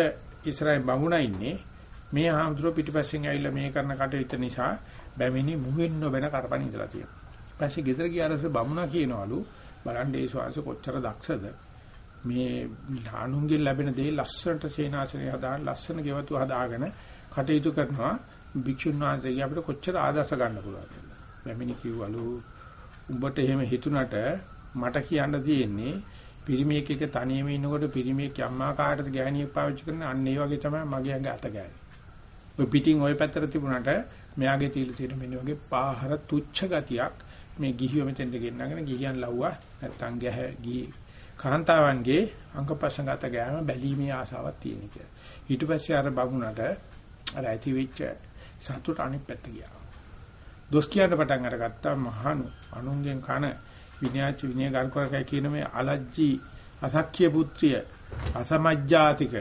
ඉස්සරහින් බමුණා ඉන්නේ මේ ආම්ද්‍රෝ පිටිපස්සෙන් ඇවිල්ලා මේ කරන කටයුත්ත නිසා බැමිණි මුහෙන් නොබැන කරපණ ඉඳලා තියෙනවා. පස්සේ ගෙදර ගියාරස බමුණා කියනවලු බලන්න ඒ ශ්වාස කොච්චර දක්ෂද මේ ලානුන්ගෙන් ලැබෙන දේ ලස්සනට සේනාසනේ හදාගෙන ලස්සන ගෙවතු හදාගෙන කටයුතු කරනවා භික්ෂුන් වහන්සේගේ අපිට කොච්චර ආදර්ශ ගන්න පුළුවන්ද බැමිණි කිව්වලු උඹට එහෙම හිතුණට මට කියන්න තියෙන්නේ පිරිමියෙක් එක තනියම ඉන්නකොට පිරිමියෙක් අම්මා කාටද ගෑණියෙක් පාවිච්චි කරන අන්න ඒ වගේ තමයි මගේ ඇඟ අත ගෑනේ. ඔය පිටින් ওই පැත්තට තිබුණාට මෙයාගේ තීල තියෙන මෙන්න වගේ පාහර තුච්ච ගතියක් මේ ගිහිව මෙතෙන්ට ගෙන්නගෙන ගිහියන් ලව්වා නැත්තම් ගැහ ගිහි කාන්තාවන්ගේ අංගපසංගත ගෑම බැලීමේ ආසාවක් තියෙන කියලා. ඊට පස්සේ අර බබුණට අර ඇති වෙච්ච සතුට අනිත් පැත්ත ගියා. දොස් කියන්න පටන් අරගත්තා මහණු අනුන්ගෙන් කන විනයාච විනය ගල්කරකයි කියන මේ අලජ්ජී අසක්්‍ය පුත්‍රිය අසමජ්ජාතික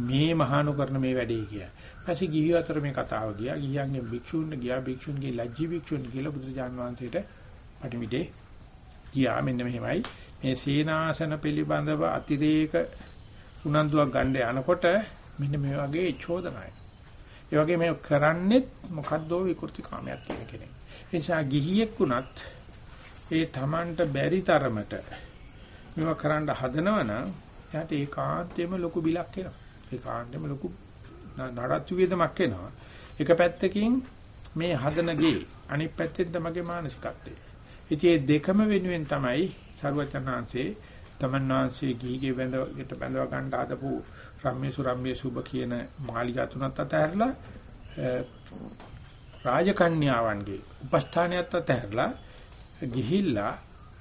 මේ මහානු කරන මේ වැඩේ කිය. පස්සේ ගිහි අතර මේ කතාව ගියා. ගිහියන්ගේ භික්ෂුන් ගියා භික්ෂුන්ගේ ලජ්ජී භික්ෂුන් කියලා බුදුජාන් වහන්සේට පටිවිදේ ගියා මෙන්න මෙහෙමයි. මේ සීනාසන පිළිබඳව අතිරේක උනන්දුවක් ගන්න යනකොට මෙන්න මේ වගේ චෝදනයි. ඒ වගේ මේ කරන්නේත් මොකද්දෝ විකෘති කාමයක් කියන කෙනෙක්. ඒ නිසා ගිහියෙක් වුණත් ඒ Tamanට බැරි තරමට මේවා කරන්න හදනවනම් එයාට ඒකාන්තයෙන්ම ලොකු බිලක් එනවා. ඒකාන්තයෙන්ම ලොකු නඩත්තු වේදමක් එනවා. එක පැත්තකින් මේ හදන ගේ අනිත් පැත්තෙන් තමගේ මානසිකත්වය. ඉතින් මේ දෙකම වෙනුවෙන් තමයි සර්වචනාංශේ තමන්වාංශේ ගිහිගේ බඳවට බඳව ගන්න ආදපු රම්ම්‍ය සුරම්ම්‍ය සුබ කියන මාලිගා තුනත් අතහැරලා රාජකන්‍යාවන්ගේ උපස්ථානයත් අතහැරලා ගිහිල්ලා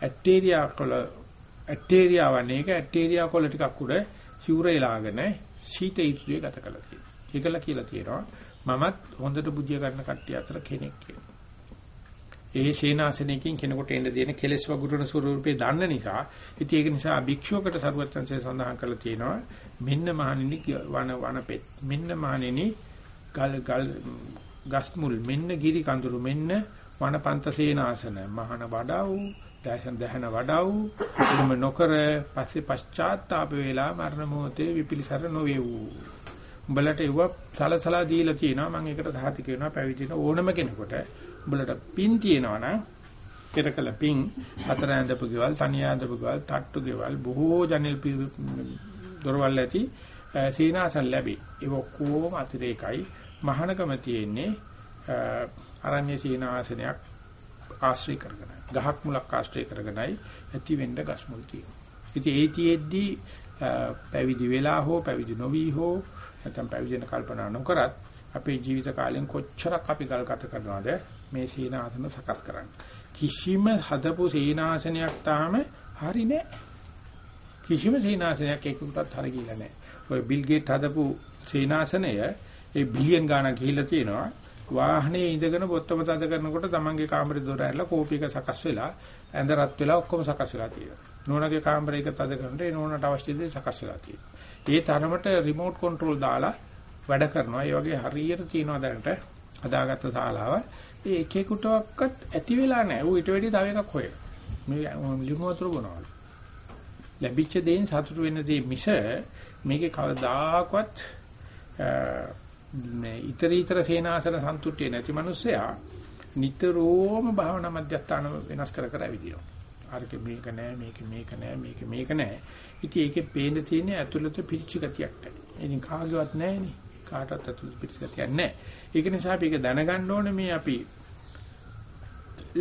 ඇටේරියා කොළ ඇටේරියා වනේක ඇටේරියා කොළ ටිකක් උඩ සිවුරේලාගෙන සීත ඉතුරුවේ ගත කළා කියලා. ඒකලා කියලා තියෙනවා මමත් හොඳට බුද්ධිය ගන්න කට්ටිය අතර කෙනෙක් කියලා. ඒ සේනාසනයකින් කෙනෙකුට එන්න දෙන කෙලස් වගුරුන ස්වරූපේ දන්න නිසා ඉතින් ඒක නිසා භික්ෂුවකට සරුවත්ංශය සඳහන් කරලා තියෙනවා මෙන්න මහණෙනි වන වනපෙත් මෙන්න මහණෙනි ගල් ගල් ගස්මුල් මෙන්න ගිරි කඳුරු මෙන්න වනපන්ත සේනාසන මහාන වඩව් දැසන් දහන වඩව් උරුම නොකර පස්සේ පශ්චාත්තාප වේලා මරණ මොහොතේ විපිලිසර නොවේව්. උඹලට ඒව සලසලා දීලා තියෙනවා. මම ඒකට සහතික වෙනවා පැවිදින ඕනම කෙනෙකුට. උඹලට පින් තියෙනවා නම් කෙරකල පින් හතර ඇඳපු ගෙවල් තනිය ඇඳපු ගෙවල් තට්ටු ගෙවල් බොහෝ ජනෙල් දොරවල් ඇති සීනාසන් ලැබි ඒ ඔක්කොම අතිරේකයි මහානකම තියෙන්නේ අරණ්‍ය සීනාසනයක් ආශ්‍රය කරගෙන ගහක් මුලක් ආශ්‍රය කරගෙනයි ඇති වෙන්න ගස් මුල් තියෙනවා. ඉතින් ඒතිෙද්දී පැවිදි වෙලා හෝ පැවිදි නොවි හෝ නැත්නම් පැවිදෙන කල්පනා නොකරත් අපේ ජීවිත කාලෙන් කොච්චරක් අපි ගල් ගත කරනවද මේ සීනාසන සකස් කරන්න. කිසිම හදපු සීනාසනයක් තාම හරි නෑ. කිසිම සීනාසනයක් එකකටත් හරි ගිහිල්ලා නෑ. ඔය බිල් ගේට් හදපු සීනාසනය ඒ බිලියන් ගාණක් ගිහිල්ලා තියෙනවා. වාහනේ ඉඳගෙන බොත්තම තද කරනකොට තමන්ගේ කාමරේ දොර ඇරලා කෝපි එක සකස් වෙලා ඇඳ රත් වෙලා ඔක්කොම සකස් වෙලා තියෙනවා. නෝනාගේ කාමරේ එක තද කරනකොට ඒ නෝනාට අවශ්‍ය දේ සකස් වෙලා තියෙනවා. ඒ තරමට රිමෝට් කන්ට්‍රෝල් දාලා වැඩ කරනවා. ඒ වගේ හරියට තියෙනවා දැනට හදාගත්ත ශාලාව. ඒ එක එකටවත් ඇති වෙලා නැහැ. ඌ ඊට වැඩි තව එකක් හොයන. මේ ලිමු වතුර බොනවා. ලැබිච්ච දේෙන් සතුටු වෙන දේ මිස මේකේ කවදාකවත් මේ ඊතර ඊතර සේනාසන සන්තුට්ඨිය නැති මිනිස්සයා නිතරම භාවනා මධ්‍යස්ථාන වෙනස් කර කර ඇවිදිනවා. අරක මේක නෑ මේක මේක නෑ මේක මේක නෑ. ඉතින් ඒකේ පේන්න තියෙන ඇතුළත පිරිච්ච ගතියක් නැහැ. ඉතින් කාගේවත් නෑනේ. කාටවත් ඇතුළත පිරිච්ච ගතියක් නෑ. ඒක නිසා අපි ඒක දැනගන්න ඕනේ මේ අපි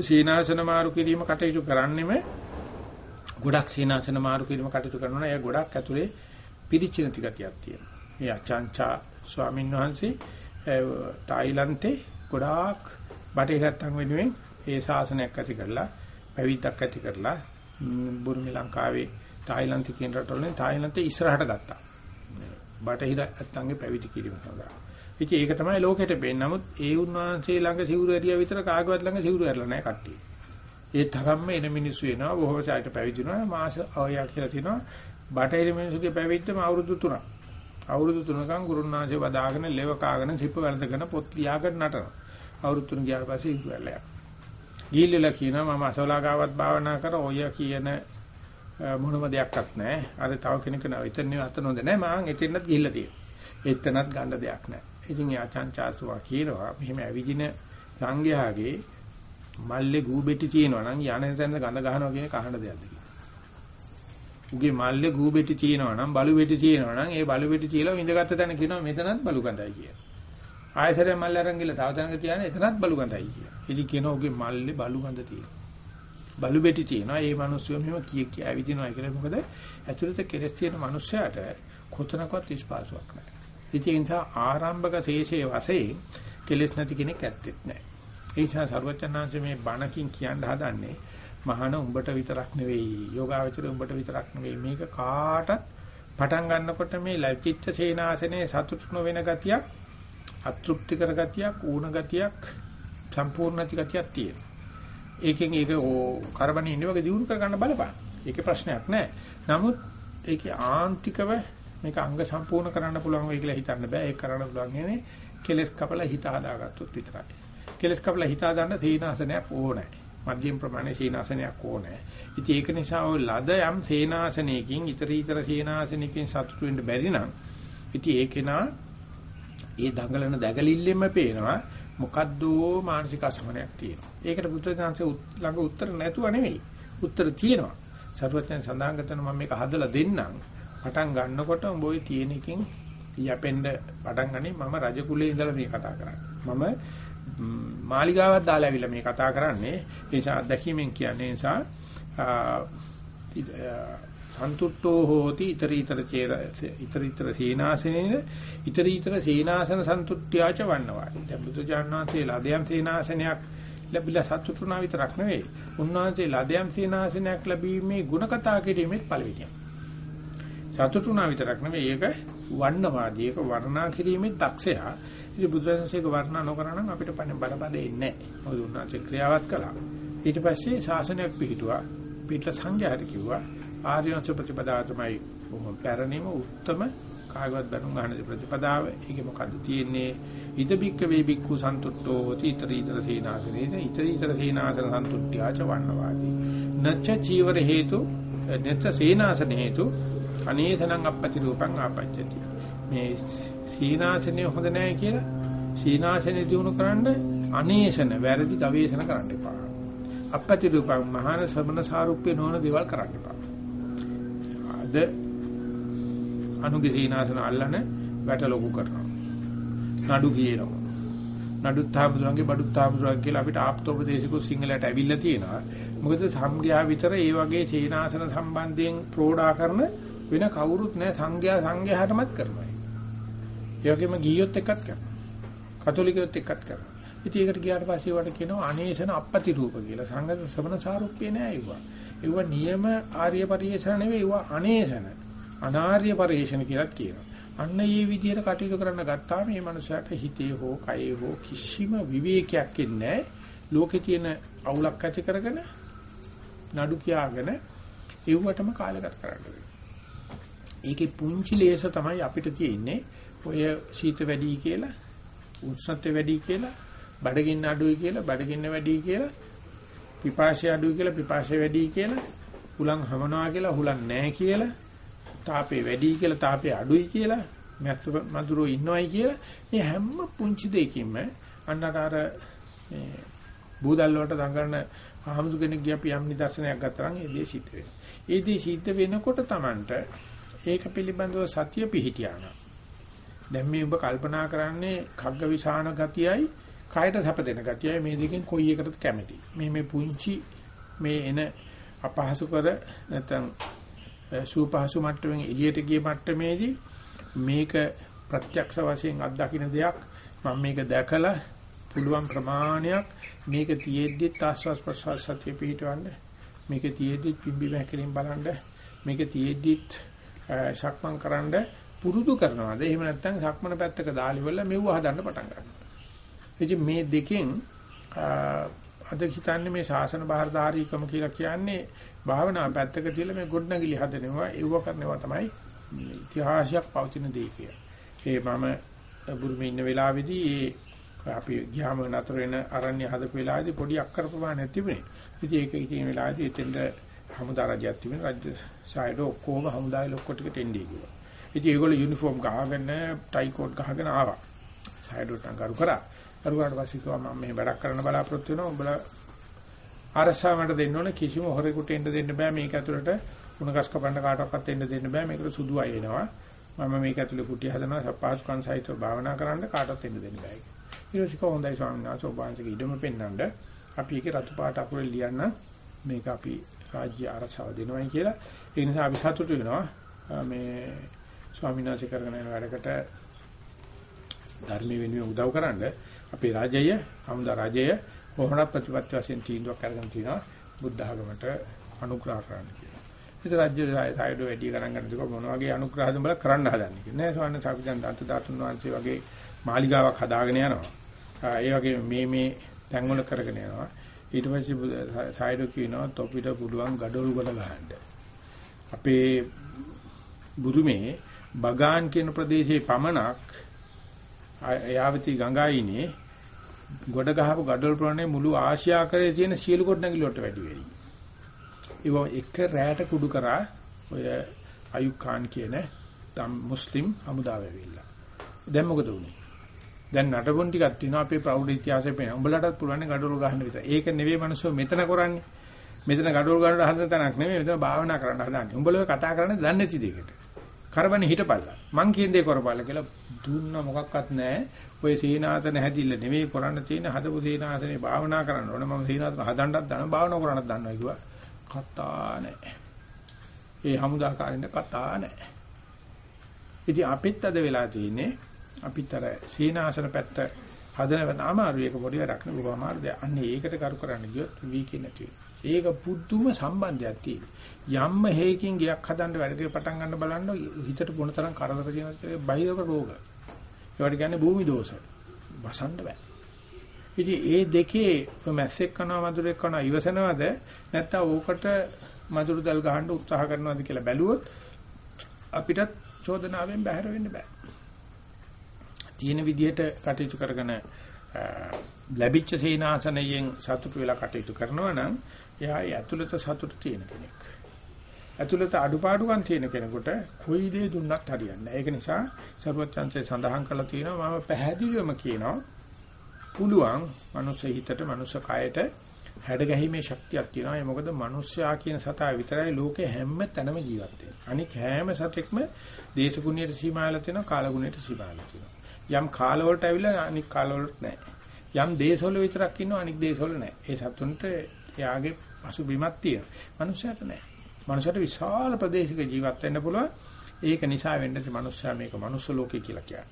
සීනාසන මාරු කිරීම කටයුතු කරන්නෙම ගොඩක් සීනාසන මාරු කිරීම කටයුතු කරනවා. ඒ ගොඩක් ඇතුලේ පිරිච්ච නැති ගතියක් තියෙනවා. මේ අචාන්චා ස්වාමීන් වහන්සේ තායිලන්තේ ගොඩාක් බටහිරත්තන් වෙනුවෙන් ඒ ශාසනයක් ඇති කරලා පැවිද්දක් ඇති කරලා බුරුමි ලංකාවේ තායිලන්ත කියන රටවලින් තායිලන්තේ ඉස්සරහට ගත්තා. බටහිර ඇත්තන්ගේ පැවිදි කිරීම සඳහා. ඉතින් ඒක තමයි ලෝකෙට පේන්නේ. නමුත් ඒ උන්වහන්සේ ළඟ සිවුරු ඇරියා විතර කාගවත් ළඟ සිවුරු ඇරලා නැහැ කට්ටිය. ඒ තරම්ම එන මිනිස්සු එනවා බොහෝ සායක පැවිදිනවා මාස අවයක් කියලා තිනවා. බටහිර මිනිස්සුගේ පැවිද්දම අවුරුදු 3ක්. අවුරුදු 3කම් ගුරුනාංශය වදාගෙන ලෙව කාගෙන සිප්ප වැළඳගෙන පොත් ලියාගෙන නටනවා. අවුරුදු 3 ගියාට පස්සේ ඉතු වෙලා යනවා. ගිහිල්ලා කියනවා මම අසවලාගාවත් භාවනා කර ඔය කියන මොනම දෙයක්වත් නැහැ. අර තව කෙනෙක් නෑ. එතන නෙවෙයි අතන හොඳ නැහැ. මම එතනත් ගිහිල්ලා තියෙනවා. එතනත් ගන්න දෙයක් නැහැ. ඉතින් ඒ අචංචාසුවා කියනවා මෙහෙම ඇවිදින සංඝයාගේ මල්ලේ ගූබෙටි තියෙනවා නම් යන තැන ගඳ ගහනවා කියන කහන දෙයක්ද කියලා. උගේ මල්ලේ ගූබෙටි තියෙනවා නම් බලු වෙටි තියෙනවා නම් ඒ බලු වෙටි තියලා ඉඳගත්ත තැන කියනවා මෙතනත් බලු ගඳයි කියලා. ආයතරේ මල්ල අරන් ගිහලා තව තැනක තියාන එතනත් බලු ගඳයි කියලා. ඉතින් කියනවා උගේ මල්ලේ බලු ගඳ තියෙනවා. බලු වෙටි තියෙනවා. ඒ මිනිස්සු මෙහෙම කිය කිය ඇවිදිනවා කියලා මොකද ඇතුළත කෙලස් තියෙන මිනිස්සයාට කොතනකවත් ස්පාසුවක් නැහැ. ඉතින් ඒ නිසා ආරම්භක ශේෂයේ වශයෙන් කෙලස් නැති කෙනෙක් ඇත්තෙත් නැහැ. ඒ නිසා සර්වචනාංශ මේ බණකින් කියන්න හදන්නේ මහාන උඹට විතරක් නෙවෙයි යෝගාවචර උඹට විතරක් නෙවෙයි මේක කාටත් පටන් ගන්නකොට මේ ලෞකික සේනාසනේ සතුටු නොවන ගතියක් අතෘප්ති කර ගතියක් ඌණ ගතියක් සම්පූර්ණ නැති ගතියක් තියෙනවා. ඒකෙන් ඒක කරබනේ ඉන්න වගේ දියුණු කර ගන්න බලපන්. ඒකේ ප්‍රශ්නයක් නැහැ. නමුත් ඒකේ ආන්තිකව මේක අංග සම්පූර්ණ කරන්න පුළුවන් වෙයි කියලා හිතන්න බෑ. ඒක කරන්න පුළුවන් ඉන්නේ කෙලස් කපලා හිත හදාගත්තොත් විතරයි. කෙලස් කපලා හිත හදාන්න සීනාසනයක් ඕනේ. මධ්‍යම ප්‍රමාණයේ සීනාසනයක් ඕනේ. ඉතින් ඒක නිසා ඔය ලද යම් සීනාසනයකින් ඊතර ඊතර සීනාසනයකින් සතුටු වෙන්න බැරි නම් ඉතින් ඒක නා ඒ දඟලන දැගලිල්ලෙම පේනවා මොකද්ද මානසික අසහනයක් තියෙනවා. ඒකට බුදුරජාණන්සේ ළඟ උත්තර නැතුව නෙවෙයි. උත්තර තියෙනවා. සරුවචන සඳහන් කරන මම මේක හදලා දෙන්නම්. පටන් ගන්නකොට උඹ ওই තියෙන එකකින් යැපෙන්න පටන් ගන්නේ මම රජ කුලේ ඉඳලා මේ කතා කරන්නේ. මම මාලිගාවක් දාලා ඇවිල්ලා මේ කතා කරන්නේ. ඒ නිසා අත්දැකීමෙන් කියන්නේ නිසා සන්තුට්ඨෝ හෝති iterator iterator සීනාසනේන iterator සීනාසන සන්තුට්ඨ්‍යාච වන්නවායි. දැන් බුදුජානනාංශයේ ලදයන් සීනාසනයක් ලැබිලා සතුටුනා විතරක් නෙවෙයි. උන්වහන්සේ ලදයන් සීනාසනයක් ලැබීමේ ಗುಣ කතා කිරීමෙත් පළවෙනිය. සතුටුනා විතරක් නෙවෙයි ඒක වන්නවාදී ඒක වර්ණනා කිරීමේ දක්ෂයා. ඉතින් බුදුරජාණන්සේක වර්ණනා නොකරනම් අපිට බරපදේ ඉන්නේ නැහැ. මොකද උන්වහන්සේ ක්‍රියාවත් කළා. ඊට පස්සේ ශාසනයක් පිහිටුවා. පිට සංඝයාට කිව්වා ආර්යවංශ ප්‍රතිපදාව තමයි බොහොම පැරණිම උත්තම කාගවත් බණුන් අහන ප්‍රතිපදාව. ඒකේ මොකද්ද තියෙන්නේ? ඉද බික්ක වේ බික්කු සන්තුට්ඨෝ තීතර ඊතර සීනාසනේ ඊතර ඊතර සීනාසන සන්තුට්ඨ්‍යාච වන්නවාදී. නච්ච චීවර හේතු නැත්ත සීනාසන හේතු අනේසනං අපපති රූපං ආපච්චති. මේ සීනාසනේ හොඳ නැහැ කියලා සීනාසනේ දිනු කරන්න අනේසන වැරදි ගවේෂණ කරන්න එපා. අපපති රූපං මහාන සමන සාරුප්‍ය නොවන දේවල් කරන්න එපා. අද අනුගේ සීනාසන අල්ලන වැට ලොකු කරනවා. නඩු කියනවා. නඩුත් තාමතුරුන්ගේ බඩුත් තාමතුරුන් කියලා අපිට ආප්තෝපදේශිකෝ සිංහලට ඇවිල්ලා තියෙනවා. මොකද සංඝයා විතර ඒ වගේ සීනාසන සම්බන්ධයෙන් ප්‍රෝඩා කරන වෙන කවුරුත් නැහැ සංඝයා සංඝයාටමත් කරනවා. ඒ වගේම ගියොත් එකත් කරනවා. කතෝලිකයොත් එකත් කරනවා. ඉතින් ඒකට ගියාට පස්සේ වට කියනවා අනේසන අපපති රූප කියලා. සංඝ සමන සාරුප්පේ නෑ ඒවා. ඒවා නියම ආර්ය පරිේශන නෙවෙයි ඒවා අනේසන. අනාර්ය පරිේශන කියලාත් කියනවා. අන්න මේ විදිහට කටයුතු කරන්න ගත්තාම මේ මනුස්සයාට හිතේ හෝ කයේ හෝ කිසිම විවේකයක් ඉන්නේ ලෝකේ තියෙන අවුලක් ඇති කරගෙන නඩු කියාගෙන ඒවටම කාලගත කරන්න ඒකේ පුංචි ලේස තමයි අපිට තියෙන්නේ ඔය සීත වැඩි කියලා උෂ්ණත්වය වැඩි කියලා බඩගින්න අඩුයි කියලා බඩගින්න වැඩි කියලා පිපාසය අඩුයි කියලා පිපාසය වැඩි කියලා හුලං හමනවා කියලා හුලං නැහැ කියලා තාපේ වැඩි කියලා තාපේ අඩුයි කියලා මැස්ස මధుරෝ ඉන්නවයි කියලා මේ හැම පුංචි දෙයකින්ම අන්නතර මේ බූදල් වලට දඟලන ආහමුදු කෙනෙක් ගියපි යම් නිදර්ශනයක් ගත්තා නම් ඒ දේ සිද්ධ වෙනවා. ඒ දේ සිද්ධ වෙනකොට Tamanට ඒක පිළිබඳව සතිය පිහිටියාන. දැන් මේ ඔබ කල්පනා කරන්නේ කග්ග විසාන ගතියයි කායට සැප දෙන ගතියයි මේ දෙකෙන් කොයි එකටද කැමති. මේ මේ පුංචි මේ එන අපහසු කර නැත්නම් සූපහසු මට්ටමින් එළියට ගිය මට්ටමේදී මේක ප්‍රත්‍යක්ෂ වශයෙන් අත්දකින්න දෙයක් මම මේක දැකලා පුළුවන් ප්‍රමාණයක් මේක තියෙද්දි ආස්වාස් ප්‍රසවාස සතිය පිහිටවන්න මේක තියෙද්දි පිම්බි මහැකලින් බලන්න මේක තියෙද්දි සක්මන් කරන්න පුරුදු කරනවාද එහෙම නැත්නම් සක්මන පැත්තක දාලිවල මෙව්ව හදන්න පටන් ගන්නවා ඉතින් මේ දෙකෙන් අද හිතන්නේ මේ ශාසන බාහිරධාරීකම කියලා කියන්නේ භාවනා පැත්තක තියලා මේ ගොඩනැගිලි හදනවා ඒව කරනවා තමයි ඉතිහාසයක් පවතින දේ කියලා. ඒ මම බුරුමේ ඉන්න වෙලාවේදී ඒ අපි ගියාම නතර වෙන අරණ්‍ය හදපු වෙලාවේදී පොඩි අක්කර ප්‍රමාණයක් තිබුණේ. ඉතින් ඒක ඉතින් වෙලාවේදී එතෙන්ද හමුදා රජයක් තිබෙන රාජ්‍ය සායද ඔක්කොම හමුදායේ ලොක්කො ටිකට එන්නේ කිව්වා. ඉතින් ඒගොල්ලෝ යුනිෆෝම් ගහගෙන ටයි කෝට් ගහගෙන ආවා. සායඩට ගරු කරා. කරුවාට පස්සේ කිව්වා මම මේ වැඩක් කරන්න බලාපොරොත්තු වෙනවා. උඹලා අරසාවට දෙන්න ඕන කිසිම හොරෙකුට එන්න දෙන්න බෑ මේක ඇතුළට උණගස් කපන්න කාටවත් එන්න දෙන්න බෑ මේකට සුදු අය එනවා. මම මේක ඇතුළේ කුටි හදනවා සප්පාසුකම් සහිතව භාවනා කරන්න කාටවත් එන්න දෙන්න බෑ. ඊට පස්සේ කොහොඳයි ස්වාමීන් වහන්සේ ඔබ වහන්සේගේ ඉඩම පෙන්වන්න අපි ඒකේ රතු පාට අකුරේ ලියන්න මේක අපි රාජ්‍ය ආරක්ෂාව දෙනවයි කියලා. ඒ නිසා අපි සතුටු වෙනවා මේ ස්වාමීන් වහන්සේ කරගෙන යන වැඩකට ධර්මයේ වෙනුවෙන් උදව් කරන්නේ අපේ රාජ්‍යය, හමුදා රාජ්‍යය කොහොමද ප්‍රතිපත්ති වශයෙන් තීන්දුවක් අරගෙන තිනවා බුද්ධ ආගමට අනුග්‍රහ කරන්න කියලා. ඉතින් රාජ්‍ය සායඩ වැඩි ගණන් ගන්න දක මොන වගේ අනුග්‍රහද බල කරන්න හදන්නේ කියලා. නෑ සවන්න සාපිදන් දන්ත දාතුන් වහන්සේ වගේ මාලිගාවක් හදාගෙන යනවා. ඒ වගේ මේ මේ තැන්වල කරගෙන යනවා. ඊට පස්සේ සායඩ කියනවා තොපිට පුළුවන් gadol වල ගහන්න. අපේ බුරුමේ බගාන් කියන ප්‍රදේශයේ පමණක් යාවති ගංගායිනේ ගොඩ ගහපු gadol ප්‍රමාණය මුළු ආසියාකරයේ තියෙන සියලු ගොඩනැගිලි වලට වැඩි වෙයි. ඒක එක රැයට කුඩු කරා ඔය අයුබ් ખાන් කියන මුස්ලිම් හමුදාව ඇවිල්ලා. දැන් මොකද උනේ? දැන් නටබුන් ටිකක් තියෙනවා අපේ ප්‍රෞಢ ඉතිහාසය පේන. උඹලටත් පුළුවන් gadol ගහන්න විතර. ඒක නෙවෙයි මිනිස්සු මෙතන කරන්නේ. මෙතන gadol ගන්න හදන තැනක් නෙවෙයි. මෙතන භාවනා කරන්න හදන්නේ. උඹලෝ කතා කරන්නේ දන්නේ නැති දෙයකට. කරවන්නේ හිටපල්ලා. මං කියන දේ කරපල්ලා කියලා දුන්න මොකක්වත් නැහැ. ඔය සීනාසන හැදිල්ල නෙවෙයි කරන්න තියෙන හදපු සීනාසනේ භාවනා කරන්න ඕනේ. මම සීනාසන හදන්නත් දන්නවා භාවනා කරන්නත් දන්නවා කිව්වා. කතා නැහැ. ඒ හමුදාකාරින්ද කතා නැහැ. ඉතින් අපිත් අද වෙලා තියෙන්නේ අපිත් අර සීනාසන පැත්ත හදන අමාරු එක පොඩි වැඩක් නෙවෙයි බොහොම අමාරු දෙයක්. අන්න ඒකට කරු කරන්න ගියොත් වීකේ නැති ඒක පුදුම සම්බන්ධයක් තියෙනවා. යම්ම හේකින් ගයක් හදන්න වැඩ ටික පටන් ගන්න බලන්න හිතට මොන තරම් කරදර කියන බාහිර රෝග. ඒවට කියන්නේ භූමි දෝෂ. වසන්න බෑ. ඉතින් ඒ දෙකේ මැස්සෙක් කනවා මදුරෙක් කනවා ඉවසනවද නැත්නම් ඕකට මදුරු දල් ගහන්න උත්සාහ කරනවද කියලා බැලුවොත් අපිටත් චෝදනාවෙන් බැහැර වෙන්න බෑ. තියෙන විදිහට කටයුතු කරගෙන ලැබිච්ච සීනාසනයෙන් සතුටු වෙලා කටයුතු කරනවා නම් එයා ඇතුළත සතුට තියෙන කෙනෙක්. ඇතුළත අඩුපාඩුකම් තියෙන කෙනෙකුට කොයි දේ දුන්නත් හරියන්නේ නැහැ. ඒක නිසා සරුවචන්සේ සඳහන් කරලා තියෙනවා මම පැහැදිලිවම කියනවා පුළුවන් මනුස්ස හිතට මනුස්ස කයට හැඩ ගැහිමේ ශක්තියක් තියෙනවා. ඒ මොකද මිනිස්සයා කියන සතා විතරයි ලෝකේ හැම තැනම ජීවත් වෙන්නේ. අනික හැම සතෙක්ම දේශගුණයට සීමාවල තියෙනවා, කාලගුණයට සීමාවල තියෙනවා. යම් කාලවලට ඇවිල්ලා අනික් කාලවලට නැහැ. යම් දේශවල විතරක් ඉන්නවා අනික් දේශවල නැහැ. ඒ සතුන්ට එයාගේ පසුබිමක් තියෙනවා. මනුස්සයාට නැහැ. මනුස්සයට විශාල ප්‍රදේශයක ජීවත් වෙන්න පුළුවන්. ඒක නිසා වෙන්නේ මනුස්සයා මේක මනුස්ස ලෝකේ කියලා කියන්නේ.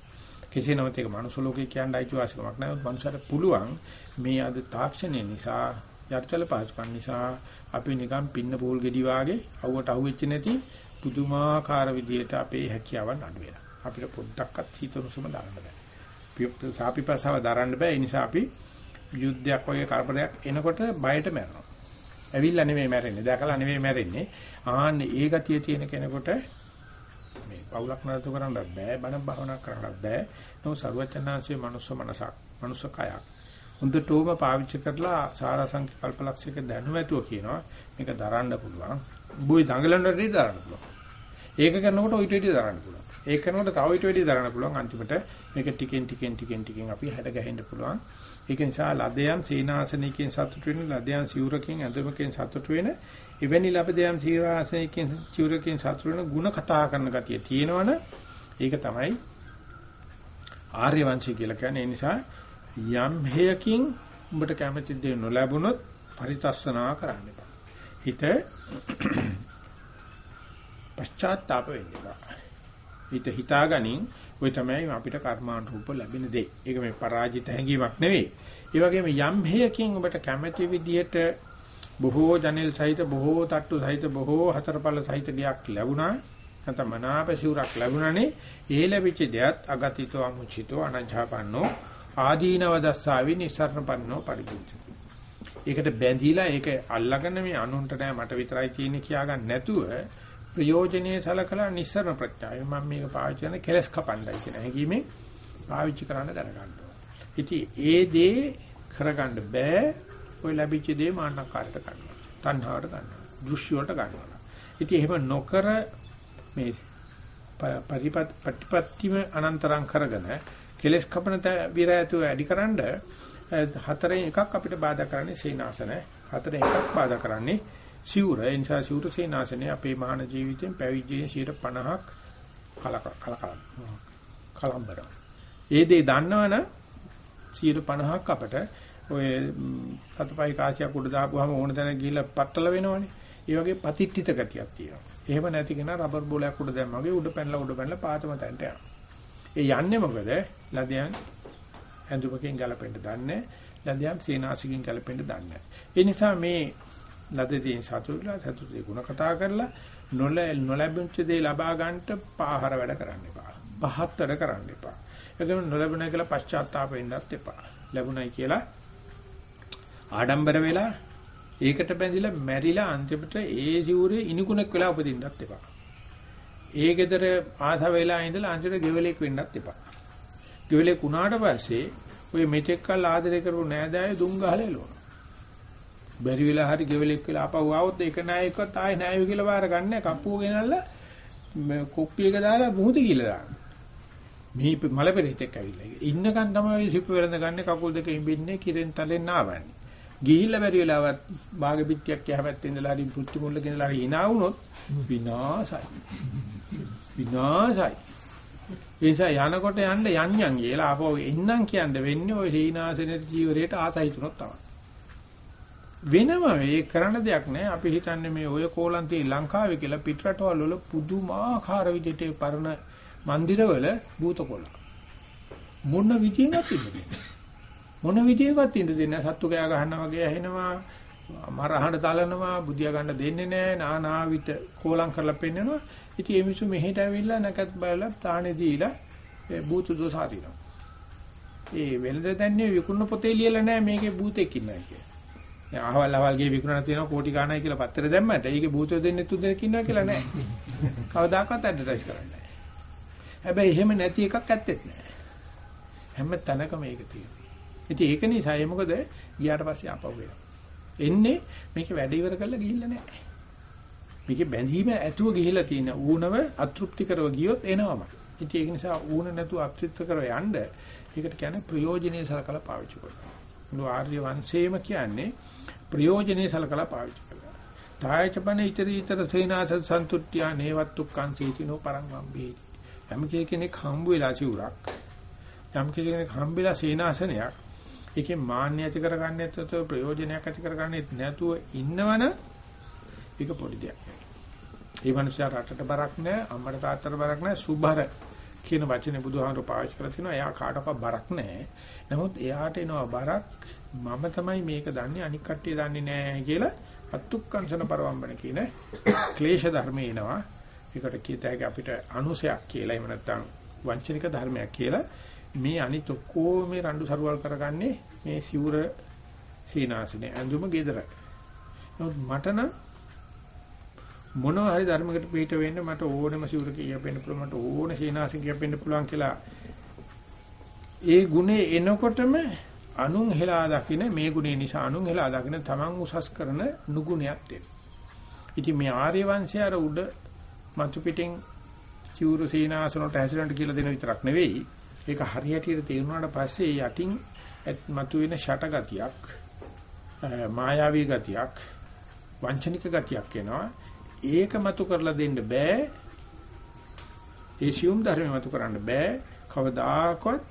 කෙසේ නමුත් ඒක මනුස්ස ලෝකේ කියන්න අයිතිවාසිකමක් නැහැ. මනුස්සයට පුළුවන් මේ අද තාක්ෂණය නිසා යර්චල පහසුකම් නිසා අපි නිකන් පින්න පෝල් ගෙඩි වාගේ අවුවට අහුවෙච්ච නැති පුදුමාකාර විදියට අපේ හැකියාවන් අඩු වෙනවා. අපිට පොඩ්ඩක්වත් සීතලුසුම දාන්න බෑ. සාපිපසාව දරන්න බෑ. ඒ නිසා අපි යුද්ධයක් වගේ කරදරයක් එනකොට බයට මැරෙනවා. ඇවිල්ලා නෙමෙයි මැරෙන්නේ. දැකලා නෙමෙයි මැරෙන්නේ. ආන්නේ ඒ ගතිය තියෙන කෙනෙකුට මේ පවුලක් නඩත්තු කරන්න බෑ. බණ භාවනා කරන්න බෑ. නෝ සරුවචනාංශයේ මනුස්ස මනසක්, මනුස්ස කයක්. හොඳටම පාවිච්චි කරලා සාරාංශික කල්පලක්ෂයක දැනුම ඇතුව කියනවා මේක දරන්න පුළුවන්. බොයි දඟලන රෙදි දරන්න පුළුවන්. ඒක කරනකොට ඔයිට වෙඩි දරන්න පුළුවන්. ඒක කරනකොට තව ඊට වෙඩි දරන්න පුළුවන්. අන්තිමට මේක ටිකෙන් ටිකෙන් ටිකෙන් ටිකෙන් අපි හැඩ ගැහෙන්න පුළුවන්. ඒක නිසා ලදයන් සීනාසනයකින් සතුට වෙන ලදයන් සිවුරකින් ඇඳුමකින් සතුට වෙන එවැනි ලබදයන් සීනාසනයකින් සිවුරකින් සතුට වෙන ಗುಣ කතා කරන ගතිය තියෙනවනේ ඒක තමයි ආර්ය වංශය කියලා කියන්නේ. ඒ නිසා යම් හේයකින් උඹට කැමති දේ නොලැබුණොත් පරිතස්සනා කරන්න එපා. හිත පශ්චාත්තාප වෙන්න එපා. හිත හිතාගනින් ඔය තමයි අපිට කර්මානුරූප ලැබෙන දේ. ඒක මේ පරාජිත හැඟීමක් නෙවෙයි. ඒ වගේම යම් හේයකින් ඔබට කැමැති විදිහට බොහෝ ජනෙල් සහිත බොහෝ තට්ටු සහිත බොහෝ හතරපළ සහිත ගයක් ලැබුණා. නැත්නම් මනාප සිවුරක් ලැබුණානේ. ඒ ලැබිච්ච දෙයත් අගතිතෝ අමුචිතෝ අනජාපන්නෝ ආදීනව දස්සාවි නිසරණපන්නෝ පරිපූර්ණ. ඒකට බැඳිලා ඒක අල්ලගෙන මේ අනුන්ට නෑ මට විතරයි තියෙන්නේ කියා ගන්න නැතුව ප්‍රයෝජනීය සලකලා නිස්සරණ ප්‍රත්‍යය මම මේක පාවිච්චි කරන කෙලස් කපන්නයි කියන හැඟීමෙන් පාවිච්චි කරන්න දැනගන්න ඉතින් ඒ දේ කරගන්න බෑ ඔය ලැබිච්ච දේ මාන්නකාරයට ගන්නවා. තණ්හාවට ගන්නවා. දෘශ්‍ය වලට ගන්නවා. ඉතින් එහෙම නොකර මේ පරිපත් ප්‍රතිපත්තිම අනන්තරම් කරගෙන කෙලස් කපන විරයතු වැඩිකරනද හතරෙන් එකක් අපිට බාධා කරන්නේ සීනාසන. හතරෙන් එකක් බාධා කරන්නේ සිවුර. ඒ නිසා සිවුර සීනාසනේ අපේ මහාන ජීවිතෙන් පැවිදියෙන් 50ක් කල කල කලම්බර. ඒ දේ දන්නවනම් 50ක් අපට ඔය සතපයි කාසියක් උඩ දාපුවාම ඕන තැන ගිහිල්ලා පట్టල වෙනවනේ. ඒ වගේ පතිට්ඨිත ගතියක් තියෙනවා. එහෙම නැති කෙනා රබර් බෝලයක් උඩ දැම්ම වගේ උඩ පැනලා උඩ පැනලා පාතම තැනට යනවා. ඒ යන්නේ මොකද? ලදියන් ඇඳුමකින් ගලපෙන්න දන්නේ. ලදියන් සීනාසිකින් ගලපෙන්න දන්නේ. ඒ නිසා මේ ලදදී සතුටුලා සතුටේ ಗುಣ කතා කරලා නොල නොලැබුච්ච දේ ලබා ගන්නට පාහර වැඩ කරන්න එපා. පහත් වැඩ කරන්න එපා. ඒකම නොලැබුණයි කියලා පශ්චාත්තාප වෙන්නත් එපා. ලැබුණයි කියලා ආඩම්බර වෙලා ඒකට බැඳිලා මැරිලා අන්තිමට ඒ සිවුරේ ඉනිකුණෙක් වෙලා උපදින්නත් එපා. ඒ gedara ආස වෙලා ඉඳලා අන්තිමට ගෙවලෙක් වෙන්නත් එපා. ගෙවලෙක් වුණාට පස්සේ ඔය මෙතෙක් කල් ආදරය කරපු නෑදෑයෝ දුම් ගහලා එළවනවා. බැරි වෙලා හරි ගෙවලෙක් වෙලා ආපහු ආවොත් ඒක නෑයකවත් ආයේ නෑයෝ කියලා වාර ගන්න කප්පුව ගෙනල්ලා කොප්පියක දාලා මුහුද කියලා දාන්න. මේ මල පෙරේතෙක් ඇවිල්ලා. ඉන්නකන් තමයි සිප්ප වෙලඳ ගන්න කකුල් දෙක ඉඹින්නේ කිරෙන් තලෙන් ආවන්නේ. ගිහිල්ලා බැරි වෙලාවත් භාග පිටියක් යහපැත්තේ ඉඳලා හරි පුත්තු මුල්ල ගෙනලා හරි hina වුණොත් විනාසයි. විනාසයි. ඒසා යනකොට යන්න යන් යන් කියලා ආපහු එන්නම් කියන්න වෙන්නේ ওই සීනාසනේ ජීවරයට ආසහිතුනොත් තමයි. වෙනම ඒ කරන්න දෙයක් නැහැ. අපි හිතන්නේ මේ ඔය කෝලන්තේ ලංකාවේ කියලා පිටරටවල් වල පුදුමාකාර විදිහට පරණ મંદિરවල භූතකොළ. මොන විදියකට ඉන්නේ? මොන විදියකට ඉඳ දෙන්නේ? සත්තු කෑ ගහනවා වගේ ඇහෙනවා. මරහඬ තලනවා, බුදියා ගන්න දෙන්නේ නැහැ. නානාවිත කෝලම් කරලා පෙන්නනවා. ඉතින් මේ මිනිස්සු මෙහෙට ඇවිල්ලා නැකත් බලලා තානේ දීලා භූත දෝෂ හරිනවා. ඒ වෙලද දැන්නේ විකුණන පොතේ ලියලා නැහැ මේකේ භූතෙක් ඉන්නවා කියලා. දැන් අහවල් අහවල් ගේ විකුණන තියෙනවා කෝටි ගාණයි කියලා පත්තරේ දැම්මට ඒකේ භූතය දෙන්නේ තුන් දෙනෙක් ඉන්නවා කියලා නැහැ. කවදාකවත් ඇඩ්වර්ටයිස් කරන්නේ නැහැ. හැබැයි එහෙම නැති එකක් ඇත්තෙත් නැහැ. හැම තැනකම ඒක තියෙනවා. ඉතින් ඒක නිසා ඒ මොකද ගියාට පස්සේ ආපහු වෙනවා. එන්නේ මේක වැඩ ඉවර කරලා ගිහිල්ලා නැහැ. මේකේ බැඳීම ඇතුව ගිහිල්ලා තියෙන ඌනව අතෘප්තිකරව ගියොත් එනවම. ඉතින් ඒක නිසා ඌන නැතුව අතෘප්තිකරව යන්න ඒකට කියන්නේ ප්‍රයෝජනෙයි සලකලා පාවිච්චි කරනවා. මුළු ආර්ය වංශයේම කියන්නේ ප්‍රයෝජනෙයි සලකලා පාවිච්චි කරනවා. තායචපන ඊතර ඊතර සේනාස සන්තුට්ඨියා නේවත්තුක්කං සීතිනෝ පරං වම්බේ. යම් කෙනෙක් හම්බ වෙලා සිවුරක් යම් කෙනෙක් හම්බෙලා සේනාසනයක් ඒකේ මාන්න ඇති කරගන්න නැත්නම් ප්‍රයෝජනයක් ඇති කරගන්නෙත් නැතුව ඉන්නවනම් ඒක පොඩි දෙයක්. ඒ මනුස්සයා රටට බරක් නැහැ, අම්මට තාත්තට බරක් නැහැ, සුබර කියන වචනේ බුදුහාමර පාවිච්චි කරලා තිනවා. එයා කාටවත් බරක් නැහැ. නමුත් එයාට එනවා බරක් මම තමයි මේක දන්නේ අනික් කට්ටිය දන්නේ නැහැ කියලා අත්ුක්කංශන පරවම්බන කියන ක්ලේශ ධර්මේ එනවා. ඒකට කියත හැකි අපිට අනුසයක් කියලා එහෙම නැත්නම් වංචනික ධර්මයක් කියලා මේ අනිත් ඔක්කොම මේ රණ්ඩු සරුවල් කරගන්නේ මේ සිවුර සීනාසනේ ඇඳුම gedara. නමුත් මට නම් මොනවා හරි ධර්මයකට පිට වෙන්න මට ඕනෙම සිවුර කියපෙන්න පුළුවන් මට ඕන සීනාසන කියපෙන්න පුළුවන් කියලා. ඒ ගුණේ එනකොටම අනුන් හෙලා දකින්න මේ ගුණේ නිසා අනුන් හෙලා දකින්න තමන් උසස් කරන නුගුණයක් තියෙනවා. ඉතින් මේ ආර්ය වංශය අර උඩ මතු පිටින් චූරු සීනාසන වලට හැසිරෙන්න කියලා දෙන විතරක් නෙවෙයි. ඒක හරියටියට තේරුණාට පස්සේ යටින් මතුවෙන ෂටගතියක් මායාවී ගතියක් වංචනික ගතියක් එනවා. ඒක මතු කරලා දෙන්න බෑ ඒ සියුම් ධර්ම මතු කරන්න බෑ කවදාකවත්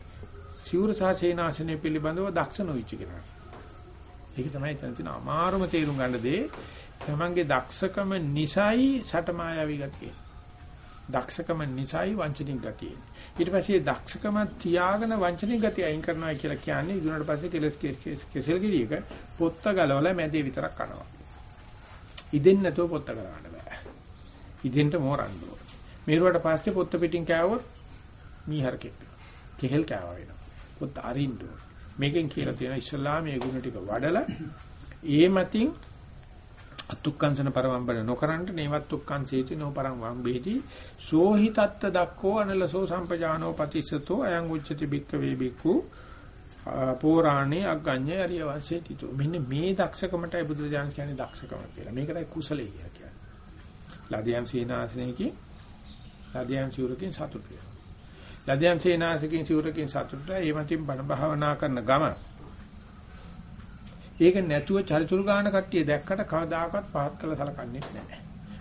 සිවුර සහ සේනාසනය පිළිබඳව දක්ෂ නොවිච්ච කෙනා. ඒක තමයි එතන තියෙන අමාරුම තේරුම් ගන්න දේ. තමන්ගේ දක්ෂකම නිසයි සටමායාවී ගතිය. දක්ෂකම නිසායි වංචනික ගතිය. ඊට පස්සේ දක්ෂකම තියාගෙන වංචනික ගතිය අයින් කරනවා කියලා කියන්නේ ඉදුණාට පස්සේ කෙලස් කෙසෙල් ගිරියක පොත්ත ගලවලා මැදේ විතරක් කනවා. ඉදෙන්න නැතුව පොත්ත ගලවන්න බෑ. ඉදෙන්න මෝරන්න ඕන. මේරුවට පස්සේ පොත්ත පිටින් කෑවොත් මීහරකෙක්. කෙහෙල් කෑවා වෙනවා. පොත්ත අරින්න ඕන. මේකෙන් කියලා තියෙන ඉස්ලාමයේ ගුණ ටික වඩලා ඒ මතින් අතුක්කංශන පරමම්බන නොකරන්ට නේවත් උක්කංශේති නොපරං වම්බේති සෝහි තත්ත දක්කෝ අනලසෝ සම්පජානෝ පතිස්සතෝ අයං උච්චති බික්ක වේ බික්කු පෝරාණේ අග්ගඤ්ඤය අරිය වංශේ තිතෝ මෙන්න මේ දක්ෂකමටයි බුදුරජාණන් කියන්නේ දක්ෂකම කියලා මේකටයි කුසලයේ කියලා කියන්නේ ලදියම් සීනාසනයේකින් ලදියම් සිවුරකින් සතුටුය ලදියම් සීනාසකකින් සිවුරකින් සතුටුයි ඒ මතින් බණ භාවනා කරන ගම ඒක නැතුව චරිචුරු ගාන කට්ටිය දැක්කට කවදාකවත් පහත් කළ සලකන්නේ නැහැ.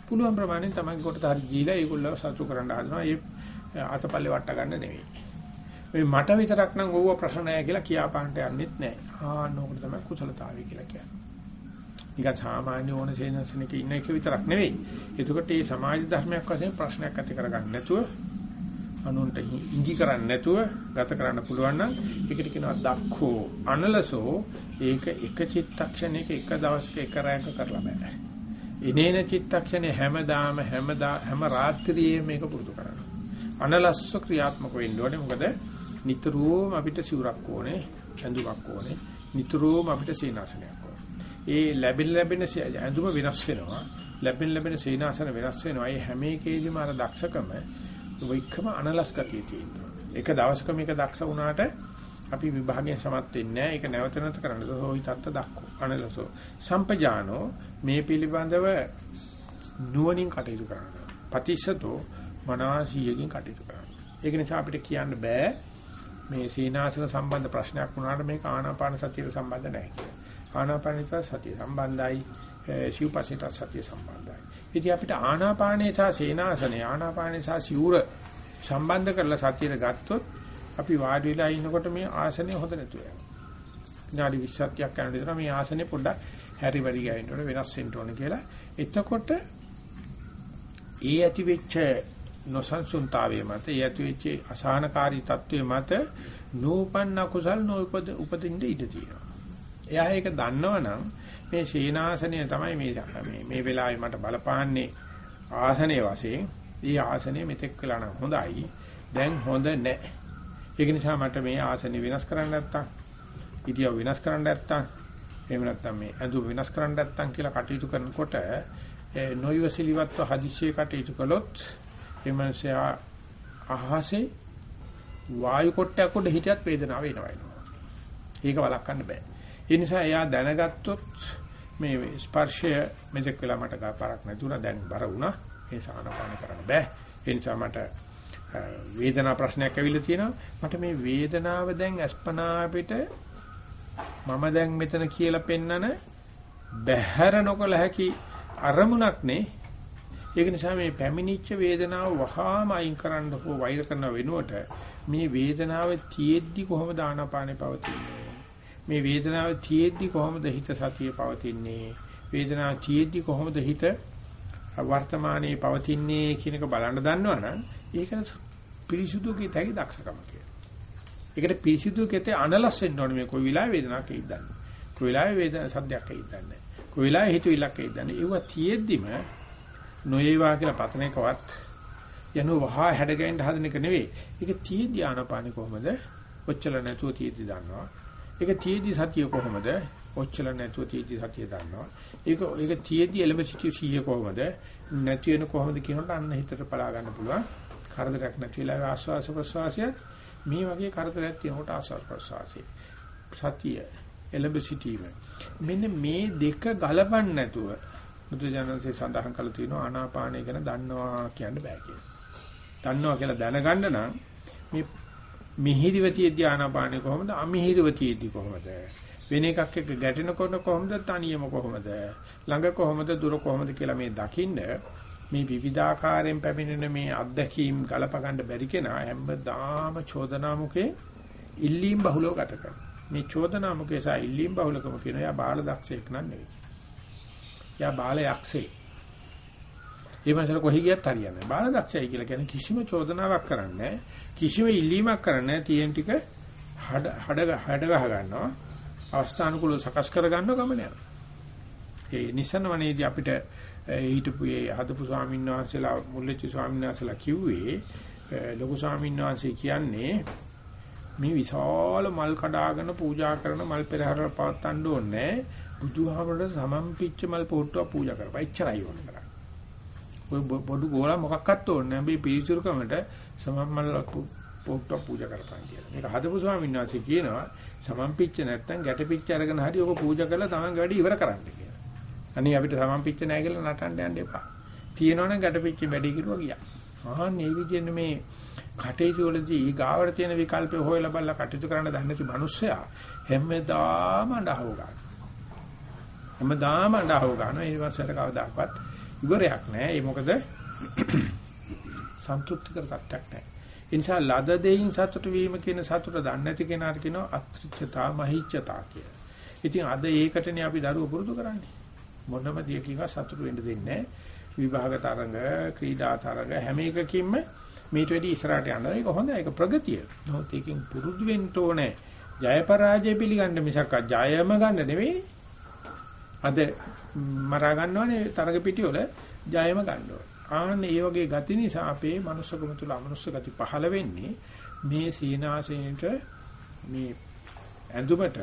පුළුවන් ප්‍රමාණයෙන් තමයි කොට හරි ගිහිලා ඒගොල්ලෝ සතුටු කරන්න හදනවා. ඒ අතපල්ලේ වට ගන්න නෙවෙයි. මේ මට විතරක් නම් ඕව ප්‍රශ්න නැහැ කියලා කියාපාන්නට යන්නෙත් නැහැ. ආන්න ඕකට තමයි කුසලතාවය කියලා කියන්නේ. නිකන් සාමාන්‍ය ඕන සේනසනක ඉන්න එක විතරක් නෙවෙයි. එතකොට මේ සමාජ ධර්මයක් වශයෙන් ප්‍රශ්නයක් ඇති කරගන්න නැතුව අනුන්ට ඉඟි කරන්නේ නැතුව ගත කරන්න පුළුවන් නම් ඒකට කියනවා දක්ඛෝ අනලසෝ ඒක එක චිත්තක්ෂණයක එක දවසක එක රැයක කරලා බෑ. ඉනේන චිත්තක්ෂණේ හැමදාම හැමදා හැම රාත්‍රියේම මේක පුරුදු කරනවා. අනලස්ස ක්‍රියාත්මක වෙන්න ඕනේ මොකද නිතරම අපිට සිවුරක් ඕනේ, ඇඳුමක් ඕනේ, නිතරම අපිට සීනාසනයක් ඕනේ. ඒ ලැබෙන ලැබෙන ඇඳුම වෙනස් වෙනවා. ලැබෙන ලැබෙන සීනාසන වෙනස් වෙනවා. ඒ හැම එකේදීම අර දක්ෂකම වෙයිකම අනලස් ගතිය තියෙනවා. එක දවසක මේක දක්ෂ වුණාට අපි විභාගයෙන් සමත් වෙන්නේ නැහැ. ඒක නැවත නැවත කරන්න. සෝයි තත්ත දක්කෝ. අනලසෝ. සම්පජානෝ මේ පිළිබඳව නුවණින් කටයුතු කරනවා. පටිච්චතෝ මනසියකින් කටයුතු කරනවා. ඒක නිසා අපිට කියන්න බෑ මේ සීනාසන සම්බන්ධ ප්‍රශ්නයක් වුණාට මේක ආනාපාන සතියට සම්බන්ධ නැහැ කියලා. ආනාපානිත සතිය සම්බන්ධයි. සිව්පසිත සතිය සම්බන්ධයි. ඉතින් අපිට ආනාපානේ සහ සේනාසනේ ආනාපානේ සහ සිවුර සම්බන්ධ කරලා සතියට ගත්තොත් අපි වාඩි වෙලා ඉන්නකොට මේ ආසනේ හොඳ නැතුව යනවා. විනාඩි 20ක් යන විතර මේ ආසනේ පොඩ්ඩක් හැරි වැඩි ගන්න ඕනේ වෙනස් වෙන්න ඕනේ කියලා. එතකොට ඒ ඇති වෙච්ච නොසන්සුන්තාවයේ මත ඒ ඇති වෙච්ච අසහනකාරී තත්වයේ මත නූපන්න කුසල් නූපද උපදින්න ඉඩ තියෙනවා. එයා ඒක දන්නවනම් මේ සීනාසනය තමයි මේ මේ මේ වෙලාවේ මට බලපාන්නේ ආසනයේ වශයෙන්. ඊ ආසනය මෙතෙක් වෙලා නම් හොඳයි. දැන් හොඳ නැහැ. ඒක නිසා මට මේ ආසනය වෙනස් කරන්න නැත්තම්, ඉදියව වෙනස් කරන්න නැත්තම්, එහෙම නැත්තම් මේ ඇඳුම වෙනස් කරන්න නැත්තම් කියලා කටයුතු කරනකොට නොයවසිලිවත්ව හදිස්සියේ කටයුතු කළොත් එමන්සයා අහසේ වායු කොටයක් උඩ හිටියත් වේදනාව එනවා එනවා. ඒක වළක්වන්න බෑ. ඒ නිසා එයා දැනගත්තොත් මේ ස්පර්ශය මෙතෙක් වෙලා මට ගාපාරක් නැතුණා දැන් බර වුණා ඒ සානපාන කරන්න බෑ ඒ නිසා මට වේදනා ප්‍රශ්නයක් ඇවිල්ලා තියෙනවා මට මේ වේදනාව දැන් අස්පනා පිට මම දැන් මෙතන කියලා පෙන්නන බහැර නොකල හැකි අරමුණක් නේ ඒක නිසා මේ පැමිණිච්ච වේදනාව වහාම අයින් කරන්න හෝ වෛර කරන වෙනුවට මේ වේදනාව තියෙද්දි කොහොමද ආනාපානේ පවතින්නේ මේ වේදනාව තියෙද්දි කොහොමද හිත සතිය පවතින්නේ වේදනාව තියෙද්දි කොහොමද හිත වර්තමානයේ පවතින්නේ කියන එක බලන්න දන්නවනම් ඒකට පිරිසුදු කිතයි දක්ෂකම කියලා. ඒකට පිරිසුදු කිතේ අනලස් වෙන්න ඕනේ මේ කොයි වෙලාවෙ වේදනාවක් එයිදන්නේ. කොයි වෙලාවෙ වේදන සද්දයක් එයිදන්නේ. කොයි වෙලාවෙ හිතුවිල්ලක් එයිදන්නේ. ඒව තියෙද්දිම නොයේවා කියලා පතන එකවත් යනු වහා හැඩගැහෙන්න හදන එක නෙවෙයි. ඒක තියෙද්දි ආනපානෙ කොහොමද? ඔච්චර නැතුව තියෙද්දි දන්නවා. ඒක තියේදී සතිය කොහොමද? ඔච්චර නැතුව තියේදී සතිය දන්නවා. ඒක ඒක තියේදී එලෙම සිටිය සීය කොහොමද? නැති වෙන කොහොමද කියනකොට අන්න හිතට පලා ගන්න පුළුවන්. කරදරයක් නැති වෙලා ආස්වාස ප්‍රසවාසය මේ වගේ කරදරයක් තියෙනකොට ආස්වාස ප්‍රසවාසය. සතිය එලෙම සිටීම. මෙන්න මේ දෙක ගලපන්න නැතුව බුදුජානකසේ සඳහන් කළ තියෙනවා ආනාපානය ගැන දන්නවා කියන්න බෑ කියලා. දන්නවා කියලා දැනගන්න නම් මේ මිහිරිවතියදී ආනාපානෙ කොහොමද? අමිහිරිවතියදී කොහොමද? වෙන එකක් එක්ක ගැටෙනකොට කොහොමද? තනියම කොහොමද? ළඟ කොහොමද? දුර කොහොමද කියලා මේ දකින්න මේ විවිධාකාරයෙන් පැමිණෙන මේ අත්දැකීම් ගලප ගන්න බැරි කෙනා හැමදාම චෝදනා මුකේ ඉල්ලීම් බහුලව ගත කරනවා. මේ චෝදනා මුකේ සහ ඉල්ලීම් බහුලකම කියන යා බාල දක්ෂයෙක් නන් නෙවෙයි. යා බාල යක්ෂයෙක් ඒ මනසට කොහි ගියත් හරියන්නේ නැහැ. බාලදක්ෂයයි කියලා කියන්නේ කිසිම චෝදනාවක් කරන්නේ කිසිම ඉල්ලීමක් කරන්නේ තියෙන ටික හඩ හඩ හඩ ගහ ගන්නවා. අවස්ථානුකූලව සකස් කර ගන්නව ගමන යනවා. ඒ නිසනවනේදී අපිට හිටපු ඒ හදපු ස්වාමීන් වහන්සේලා මුල්ලෙච්ච ස්වාමීන් වහන්සේලා කිව්වේ ලොකු ස්වාමීන් වහන්සේ කියන්නේ මේ විශාල මල් කඩාගෙන පූජා කරන මල් පෙරහැර පවත්තන්න ඕනේ බුදුහාමරට සමම්පිච්ච මල් පොට්ටුවක් පූජා කරපන්. එච්චරයි ඕන කරන්නේ. ඔය බොඩු ගෝලා මොකක්වත් ඕනේ නැහැ. මේ පිරිසුරුකමට සමම්මල් පොට්ටුවක් පූජා කරපන් කියලා. මේක හදපු ස්වාමීන් වහන්සේ කියනවා සමම්පිච්ච නැත්තම් ගැටපිච්ච අරගෙන හරි ඔක පූජා කරලා තමන් වැඩි ඉවර කරන්න කියලා. අනේ අපිට සමම්පිච්ච නැහැ කියලා නටන්න යන්න එපා. තියෙනවනම් ගැටපිච්ච වැඩි කිරුවා ගියා. ආන් මේ විදිහට මේ කටයුතු වලදී ගාවට තියෙන විකල්පය හොයලා බලලා කටයුතු කරන්න දන්නේ නැති මිනිස්සයා හැමදාම අඬහව ගන්නවා. හැමදාම අඬහව ගන්නවා. ඒ වස්සට කවදාකවත් ඉවරයක් නැහැ. ඒ මොකද සන්තුෂ්ටිකර තත්ත්වයක් නැහැ. ඒ නිසා ලද දෙයින් සතුට වීම කියන සතුට දන්නේ නැති කෙනාට කියනවා අත්‍රිච්ඡතා මහිච්ඡතා කියලා. ඉතින් අද ඒකටනේ අපි දරුවෝ පුරුදු කරන්නේ. මොනම දෙයකින්වත් සතුට වෙන්න දෙන්නේ නැහැ. විභාග තරඟ, ක්‍රීඩා තරඟ හැම එකකින්ම මේට වැඩි ඉස්සරහට යනවා. ඒක හොඳයි. ඒක ප්‍රගතිය. නමුත් ඒකෙන් පුරුදු වෙන්න ඕනේ. ජය පරාජය පිළිගන්න මිසක් ජයම ගන්න නෙවෙයි. අද මරා ගන්නවනේ තරඟ පිටිවල ජයම ගන්නවා. ආන්න ඒ වගේ ගති නිසා අපේ manussකම තුල අමනුස්ස ගති පහළ වෙන්නේ මේ සීනාසනෙට මේ ඇඳුමට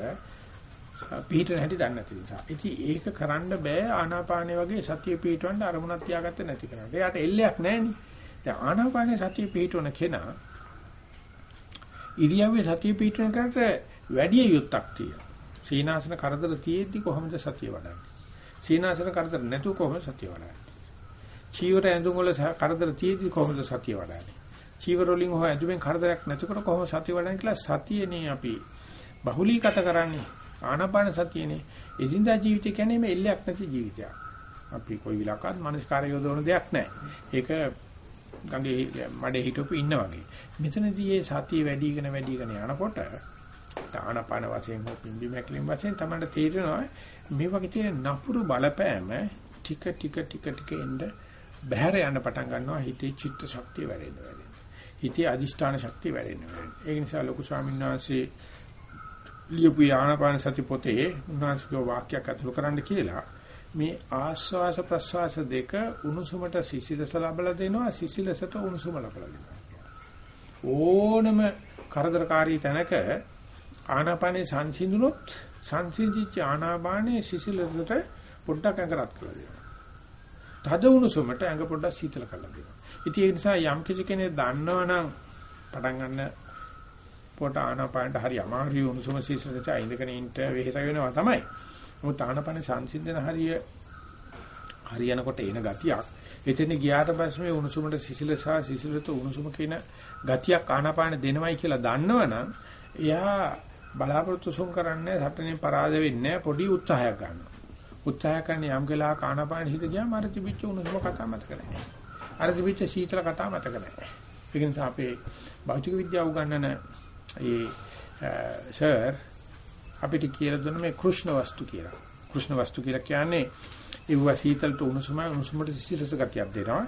පිටින හැටි දන්නේ නැති නිසා. ඉතින් ඒක කරන්න බෑ ආනාපානේ වගේ සතිය පිටවන්න අරමුණක් තියාගත්තේ නැති කරන්නේ. එයාට එල්ලයක් නැහෙනේ. දැන් ආනාපානේ සතිය පිටවන කෙනා ඉරියව්වේ සතිය පිටවන කරට වැඩි යුක්තක් තියෙනවා. සීනාසන කරදර තියෙද්දි කොහොමද සතිය වඩන්නේ? සීනාසන කරදර නැතුව කොහොමද සතිය වඩන්නේ? චීවර ඇඳුම් වල කරදර තියෙද්දි කොහොමද සතිය වඩන්නේ? චීවර වලින් හොය ඇඳුමෙන් කරදරයක් නැතිකොට කොහොමද සතිය වඩන්නේ කියලා සතියනේ අපි බහුලීගත කරන්නේ. ආනාපාන සතියනේ. එදිනදා ජීවිතය කියන්නේ මේ එල්ලයක් නැති ජීවිතයක්. අපි කොයි විලකත් මනස්කාරය යොදවන දෙයක් නැහැ. ඒක ගඟේ මඩේ හිටපු ඉන්න වගේ. මෙතනදී මේ සතිය වැඩිගෙන වැඩිගෙන යනකොට ආනාපාන වශයෙන් හෝ පිම්බි මැක්ලින් වශයෙන් තමයි තේරෙනවා මේ වගේ තියෙන නපුරු බලපෑම ටික ටික ටික ටික එන්න බහැර යන පටන් ගන්නවා හිතේ චිත්ත ශක්තිය වැඩෙන්න වැඩෙන්න. හිතේ අදිෂ්ඨාන ශක්තිය වැඩෙන්න වැඩෙන්න. ඒ නිසා ලොකු ස්වාමීන් වහන්සේ ලියපු ආනාපාන සති පොතේ උන්වහන්සේගේ වාක්‍යයක් අතුළු කරන්න කියලා මේ ආස්වාස ප්‍රස්වාස දෙක උණුසුමට සිසිලස ලබලා දෙනවා සිසිලසට උණුසුම ලබලා දෙනවා. ඕනම කරදරකාරී තැනක ආනාපානේ සංසිඳුනොත් සංසිඳිච්ච ආනාපානේ සිසිලසට පොඩ්ඩක් අඟරත් කරලා දෙනවා. තද උණුසුමට ඇඟ පොඩ්ඩක් සීතල කරලා දෙනවා. ඉතින් ඒ නිසා යම් කිසි කෙනෙක් දන්නවනම් පටන් ගන්න පොට ආනාපානට හරි අමාරු උණුසුම සිසිලස ඉඳගෙන ඉන්න වෙහෙස වෙනවා තමයි. මොකද ආනාපානේ සංසිඳන හරිය හරියනකොට එන ගතියක් එතන ගියාට පස්සේ මේ උණුසුමට සිසිලස සිසිලත උණුසුම කියන ගතියක් ආනාපාන දෙනවයි කියලා දන්නවනම් එයා බලාපොරොත්තු සුන් කරන්නේ සටනේ පරාද වෙන්නේ පොඩි උත්සාහයක් ගන්නවා. උත්සාහ කරන යම් කලා කානපාන හිත ගියාම අර තිබිච්ච උණුසුම කතා මතක නැහැ. අර තිබිච්ච සීතල කතා මතක නැහැ. ඒ නිසා අපේ භෞතික විද්‍යාව උගන්වන ඒ සර් අපිට කියලා දුන්න මේ කෘෂ්ණ වස්තු කියලා. කෘෂ්ණ වස්තු කියලා කියන්නේ ඒව සීතලට උණුසුම උණුසුමට සිසිලස ගතියක් දෙනවා.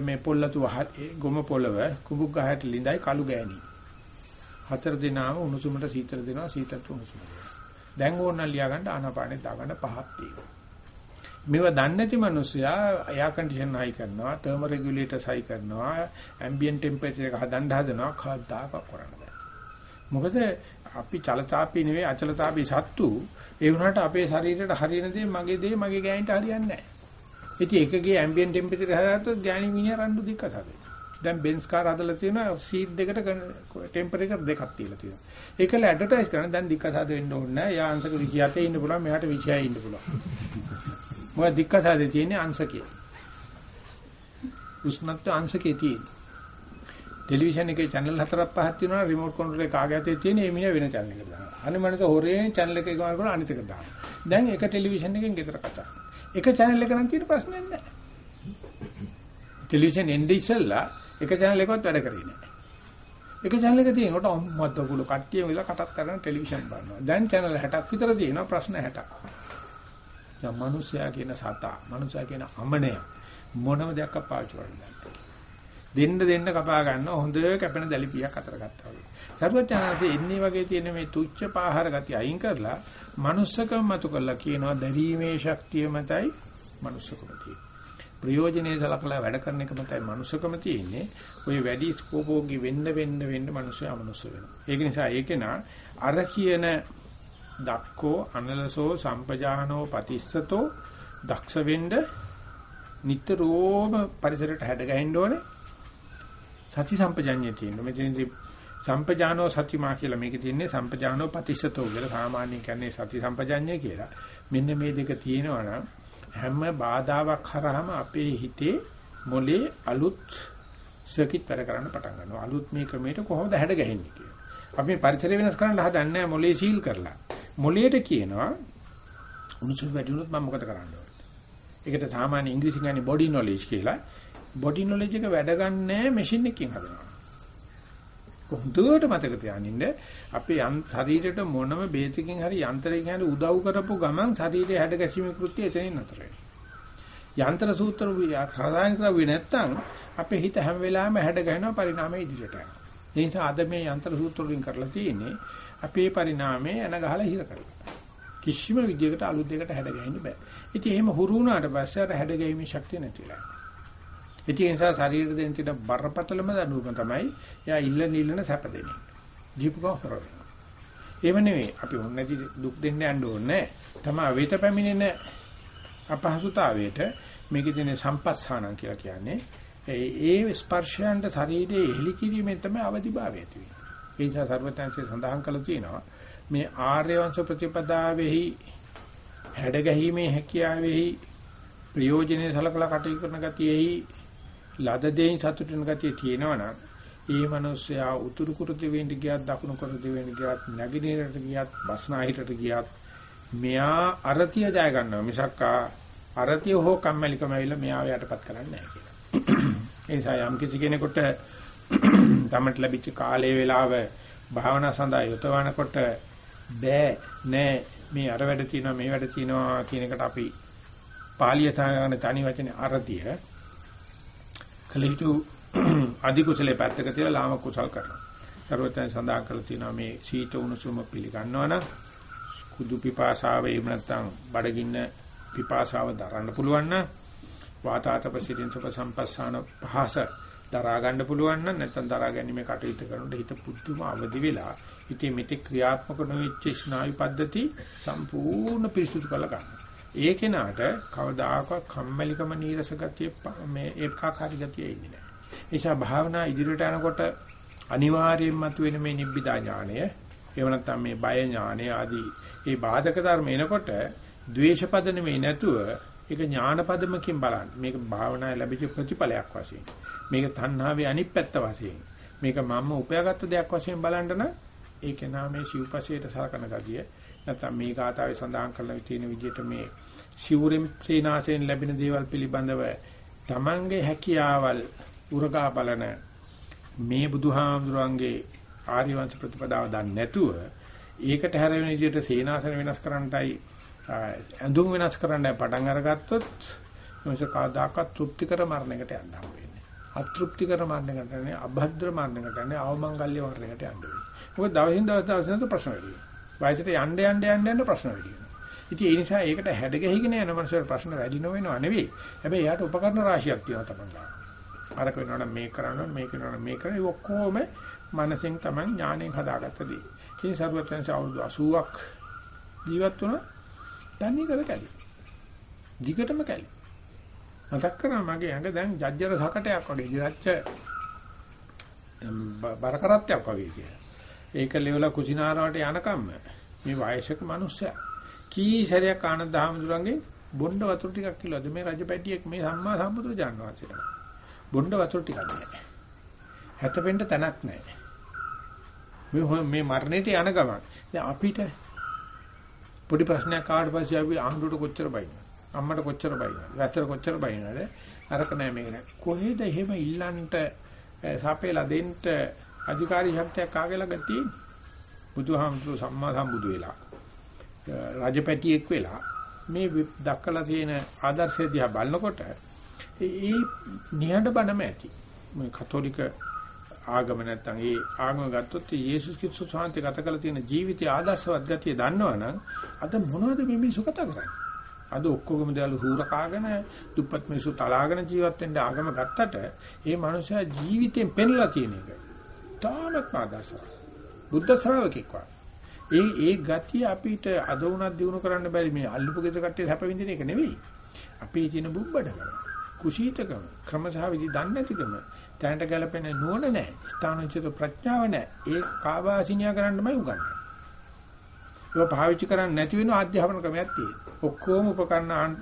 මේ පොල්ලතු ගොම පොළව කුඹුක් ගහට ලිඳයි කළු ගෑණි. හතර දිනාම උණුසුමට සීතල දෙනවා සීතලට උණුසුම දෙනවා. දැන් ඕනනම් ලියා ගන්න ආනාපානෙ දාගන්න පහක් තියෙනවා. මේව දන්නේ නැති මිනිස්සයා එයා කන්ඩිෂන් හයි කරනවා, තර්මෝ රෙගියුලේටර්ස් හයි කරනවා, ඇම්බියන්ට් ටෙම්පරේචර් එක හදන්න හදනවා කවදාක කරන්න බෑ. මොකද අපි චලතාපී නෙවෙයි අචලතාපී සත්තු ඒ වුණාට අපේ ශරීරයට හරියන දේ මගේ දේ මගේ ගෑනිට හරියන්නේ නැහැ. ඉතින් එකගේ ඇම්බියන්ට් ටෙම්පරේචර් හදාගත්තොත් ගෑණි මිනිහා රණ්ඩු දෙකක් හදේ. දැන් බෙන්ස් කාර් හදලා තියෙනවා සීට් දෙකට ටෙම්පරේචර් දෙකක් තියලා තියෙනවා. ඒකල ඇඩ්වර්ටයිස් කරන දැන් දික්කසාද වෙන්න ඕනේ නැහැ. යා අංශක 27 ඉන්න පුළුවන් මෙයාට 26 ඉන්න පුළුවන්. මොකද දික්කසාදේ තියෙන්නේ අංශකේ. උෂ්ණත්ව අංශකේ තියෙන්නේ. ටෙලිවිෂන් එකේ channel හතරක් පහක් තියෙනවා රිමෝට් කන්ට්‍රෝල් එක කාගේ අතේ තියෙන ඒ මිනිහා වෙන channel එකකට දානවා. අනිත් මනස හොරෙන් channel එක ගමන් කරලා අනිත් එකට දානවා. දැන් එක ටෙලිවිෂන් එකෙන් ගෙදර කතා. එක channel එක නම් තියෙන ප්‍රශ්නයක් නැහැ. ටෙලිවිෂන් එන්නේ ඉස්සෙල්ලා එක channel එකවත් වැඩ කරේ නැහැ. එක channel එක තියෙනකොට අම්මත් ඔගොල්ලෝ කට්ටිය වෙලා කටක් කරන ටෙලිවිෂන් බලනවා. දැන් channel 60ක් විතර තියෙනවා ප්‍රශ්න 60ක්. දැන් මිනිස්සයා කියන සතා, මිනිස්සයා කියන අමනය. මොනම දෙයක් පාවිච්චි කරන්නේ දෙන්න දෙන්න කපා ගන්න හොඳ කැපෙන දැලිපියක් අතර ගත්තා වගේ. සර්වඥාන්සේ එන්නේ වගේ තියෙන මේ තුච්ච පාහර ගතිය අයින් කරලා manussකම මතු කරලා කියනවා දැරීමේ ශක්තිය මතයි manussකම තියෙන්නේ. ප්‍රයෝජනේ සලකලා වැඩ කරන එක මතයි manussකම තියෙන්නේ. ওই වැඩි ස්කෝපෝගි වෙන්න වෙන්න වෙන්න මිනිස්සු අමනුස්ස වෙනවා. ඒක නිසා ඒකේනා අර කියන දක්කෝ අනලසෝ සම්පජානෝ පතිස්සතෝ දක්ෂ වෙන්න නිතරම පරිසරයට හැඩ ගැහෙන්න ඕනේ. සති සම්පජඤ්ඤය තියෙනවා. මෙතනදී සම්පජානෝ සතිමා කියලා මේකේ තියෙන්නේ සම්පජානෝ පතිස්සතෝ කියලා සාමාන්‍යයෙන් කියන්නේ සති සම්පජඤ්ඤය කියලා. මෙන්න මේ දෙක තියෙනවා නම් හැම බාධාවක් හරහාම අපේ හිතේ මොලේ අලුත් සර්කිට් වැඩ කරන්න පටන් ගන්නවා. අලුත් මේ ක්‍රමයට කොහොමද හැඩ ගැහෙන්නේ කියලා. අපි පරිසරය වෙනස් කරන්න හදන්නේ මොලේ සීල් කරලා. මොලේට කියනවා උණුසුම වැඩි වුණොත් මම මොකද කරන්න ඕනේ. ඒකට සාමාන්‍ය ඉංග්‍රීසියෙන් කියන්නේ බොඩි නොලෙජ් කියලා. බොඩි නොලෙජ් එක වැඩ ගන්නෑ මැෂින් එකකින් හදනවා. හොඳට මතක තියාගන්න අපේ ශරීරයට මොනම බේතකින් හරි යන්ත්‍රයකින් හරි උදව් කරපු ගමන් ශරීරයේ හැඩ ගැසීමේ කෘත්‍යය එතනින් නතර වෙනවා. යන්ත්‍ර සූත්‍ර ප්‍රදාන කරුවේ නැත්තම් අපේ හිත හැම වෙලාවෙම හැඩ ගැහෙනවා පරිණාමයේ ඉදිරියට යනවා. ඒ නිසා අද මේ යන්ත්‍ර සූත්‍ර වලින් කරලා තියෙන්නේ අපේ පරිණාමයේ එන ගහලා හිර කරලා. කිසිම විදියකට අලුත් දෙයකට හැඩ ගැහෙන්න බෑ. ඉතින් එහෙම හුරු වුණාට පස්සේ අර හැඩ ගැනීමේ ශක්තිය නැතිලා. ඒ නිසා ශරීර දෙන්න තියෙන බරපතලම දඬුවම තමයි එයා ඉල්ල නිල්ලන සැප දෙන්නේ. ජීවිතව හොරවෙන. ඒව නෙවෙයි අපි ඕන නැති දුක් දෙන්න යන්න ඕනේ. තමයි වේත පැමිණෙන අපහසුතාවයට මේකේ තියෙන සම්පස්සානම් කියලා කියන්නේ ඒ ස්පර්ශයන්ට ශරීරයේ එලි කිරීමෙන් තමයි අවදිභාවය ඇති වෙන්නේ. ඒ නිසා සර්වඥාන්සේ සඳහන් කළා තියෙනවා මේ ආර්ය වංශ ප්‍රතිපදාවෙහි හැඩ ගැහිමේ හැකියාවෙහි ප්‍රයෝජනෙ සලකලා කටයුතු කරන ගතියෙහි ලද දෙයින් සතුටු වෙන ගතිය තියෙනවනම් ඒ මිනිස්සයා උතුරු කුරු දෙවෙන්න ගියත් දකුණු කුරු දෙවෙන්න ගියත් නැගිනේරට ගියත් බස්නාහිරට ගියත් මෙයා අරතිය ජය ගන්නවා මිසක් අරතිය හෝ කම්මැලිකම ඇවිල්ලා මෙයාව යටපත් කරන්නේ නැහැ කියලා. ඒ නිසා යම් කිසි කෙනෙකුට තමට ලැබිච්ච කාලයේ වේලාව භාවනා සඳහා යොතවනකොට බෑ නෑ මේ අර වැඩ තියෙනවා මේ වැඩ තියෙනවා කියන එකට අපි පාලිය සාගන තනි වචනේ අරතිය කලිටු අධි කුසලයේ පැත්තක තියලා ලාම කුසල් කරනවා. ਸਰවතෙන් සඳහන් කරලා තියෙනවා මේ සීත උණුසුම පිළිගන්නවා නම් කුදු පිපාසාව එහෙම නැත්නම් බඩගින්න පිපාසාව දරන්න පුළුවන් නම් වාතාතප සිරින්සප සම්පස්සාන පහස දරා ගන්න පුළුවන් නම් නැත්නම් දරා ගැනීමේ කටයුතු කරනකොට හිත පුදුම අවදි වෙලා ඉතින් මෙතේ ක්‍රියාත්මක නොවෙච්ච ස්නායු පද්ධති සම්පූර්ණ පිරිසුදු කරලා ගන්නවා. ඒ කෙනාට කවදාකවත් කම්මැලිකම නීරස ගතිය මේ ඒකාකාරී ගතිය එන්නේ නැහැ. ඒ නිසා භාවනා ඉදිරියට යනකොට අනිවාර්යයෙන්ම මතුවෙන මේ නිබ්බිදා ඥානය, ඒව නැත්නම් මේ බය ඥානය ආදී මේ බාධක ධර්ම එනකොට ද්වේෂපද නෙමෙයි නැතුව ඒක ඥානපදමකින් බලන්න. මේක භාවනාවේ ලැබිච්ච ප්‍රතිඵලයක් වශයෙන්. මේක තණ්හාවේ අනිත් පැත්ත වශයෙන්. මේක මම උපයාගත්ත දෙයක් වශයෙන් බලන්න නම් ඒක නාමයේ සිව්පසයට සලකන ගතිය නැත්නම් මේ ගාතාවේ සඳහන් කරලා තියෙන විදිහට මේ සිවුරෙන් සීනාසයෙන් ලැබෙන දේවල් පිළිබඳව තමන්ගේ හැකියාවල් උරගා බලන මේ බුදුහාමුදුරන්ගේ ආර්ය වංශ ප්‍රතිපදාව දන්නේ නැතුව ඒකට හැර වෙන විදිහට සීනාසන වෙනස් කරන්නටයි ඇඳුම් වෙනස් කරන්නයි පටන් අරගත්තොත් මොකද කවදාකවත් තෘප්තිකර මරණයකට යන්න හම්බ වෙන්නේ. අතෘප්තිකර මරණයකට නෙවෙයි අභද්‍ර මරණයකට නෙවෙයි අවමංගල්‍ය මරණයකට යන්න වෙන්නේ. මොකද දවසින් දවස දවසින් ප්‍රශ්න වැඩි වෙනවා. වයසට යන්න යන්න යන්න යන්න ප්‍රශ්න වැඩි වෙනවා. ඉතින් ඒ නිසා ඒකට හැඩ ගැහිගෙන යන මනුස්සයර ප්‍රශ්න වැඩි නොවෙනව නෙවෙයි. හැබැයි එයාට උපකරණ රාශියක් තියෙනවා තමන්ලා. අරක වෙනවනම් මේක කරනවා මේක වෙනවනම් මේක කරනවා. ඒ ඔක්කොම මනසෙන් තමන් ඥාණයෙන් හදාගත්ත දේ. ඉතින් සරුවචන අවුරුදු 80ක් ජීවත් වුණා. තන්නේ කර කැලි. දිගටම කැලි. මතක් කරා මගේ ඇඟ දැන් ජජ්ජර සකටයක් වගේ ඉරච්ච බර කරත්තයක් වගේ කියලා. ඒක ලෙවලා කුසිනාරාවට යනකම්ම මේ වයසක මිනිස්සයා කී සැරයක් ආනන්ද හැමදුරන්ගේ බොණ්ඩ වතුර ටිකක් කිලෝද මේ රජපැටියෙක් මේ සම්මා සම්බුදු ජානවාසයට බොණ්ඩ වතුර ටිකක් නැහැ. හැතපෙන්න තැනක් නැහැ. මේ මේ මරණයට යන ගමන්. දැන් අපිට පොඩි ප්‍රශ්නයක් ආවට පස්සේ අපි ආහුඩට කොච්චර බයිනවද අම්මට කොච්චර බයිනවද වැස්සට කොච්චර බයිනවද අරක නැහැ මේක නැහැ කොහෙද එහෙම ඉල්ලන්නට සපේලා දෙන්න අධිකාරී ශක්තියක් කාගේ ළඟ තියෙන්නේ? බුදුහාමුදුරු සම්මා සම්බුදු වෙලා. රජපැටියෙක් වෙලා මේ දක්කලා තියෙන ආදර්ශය දිහා බලනකොට ඒ නිහඬ බණම ඇති. මේ කතෝලික ආගම නැත්තම් ඒ ආගම ගත්තොත් යේසුස් ක්‍රිස්තුස් වහන්සේ ගත කළ තියෙන ජීවිතය ආදර්ශවත් ගතිය දන්නවනම් අද මොනවද මේ මිනිස්සු කතා කරන්නේ? අද ඔක්කොගම දාලු හූර කාගෙන දුප්පත් මිනිස්සු තලාගෙන ජීවත් වෙන්න ආගම ගත්තට ඒ මනුස්සයා ජීවිතෙන් පෙන්ලා තියෙන එක. තාමත් ආදර්ශවත්. බුද්ධ ශ්‍රාවකෙක් වගේ. ඒ ඒ ගතිය අපිට අද උනත් දිනු කරන්න බැරි මේ අල්ලපු ගෙදර කට්ටිය හැප විඳින එක නෙවෙයි. අපේ තියෙන බුබ්බඩකම, කුසීතකම, ක්‍රමසහ විදි දන්නේ නැතිකම, තැනට ගැලපෙන නුවණ නැහැ. ස්ථානෝචිත ප්‍රඥාව නැහැ. ඒ කාවාසිනියා කරන්නමයි උගන්වන්නේ. ඒක පාවිච්චි කරන්නේ නැති වෙන අධ්‍යාපන ක්‍රමයක් තියෙනවා. ඔක්කොම උපකරණ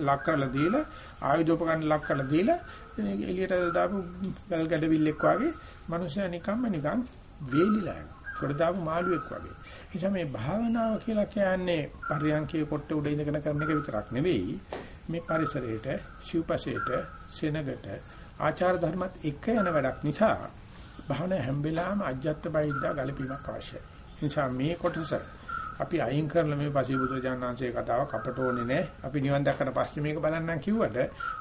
ලක් කරලා දීලා ආයුධ උපකරණ ලක් කරලා දීලා එළියට දාපු ගල් ගැඩවිල්ලෙක් වගේ මිනිස්සයා නිකම්ම නිකන් වේලිලා යනවා. කොට දාපු මාළුවෙක් වගේ. නිසා මේ භාවනාව කියලා කියන්නේ පරියන්කේ කොට උඩ ඉඳගෙන කරන එක විතරක් නෙවෙයි. මේ පරිසරයට, ශිවපසේට, සෙනගට, ආචාර ධර්මත් එක්ක යන වැඩක් නිසා භාවනා හැම වෙලාවෙම අජ්ජත් බයිද්දා ගලපීමක් අවශ්‍යයි. නිසා මේ කොටස අපි අයින් කරලා මේ පසිබුදු ජානංශයේ කතාව කපට ඕනේ නැහැ. අපි නිවන් දැක්කට පස්සේ මේක බලන්නම් කිව්වට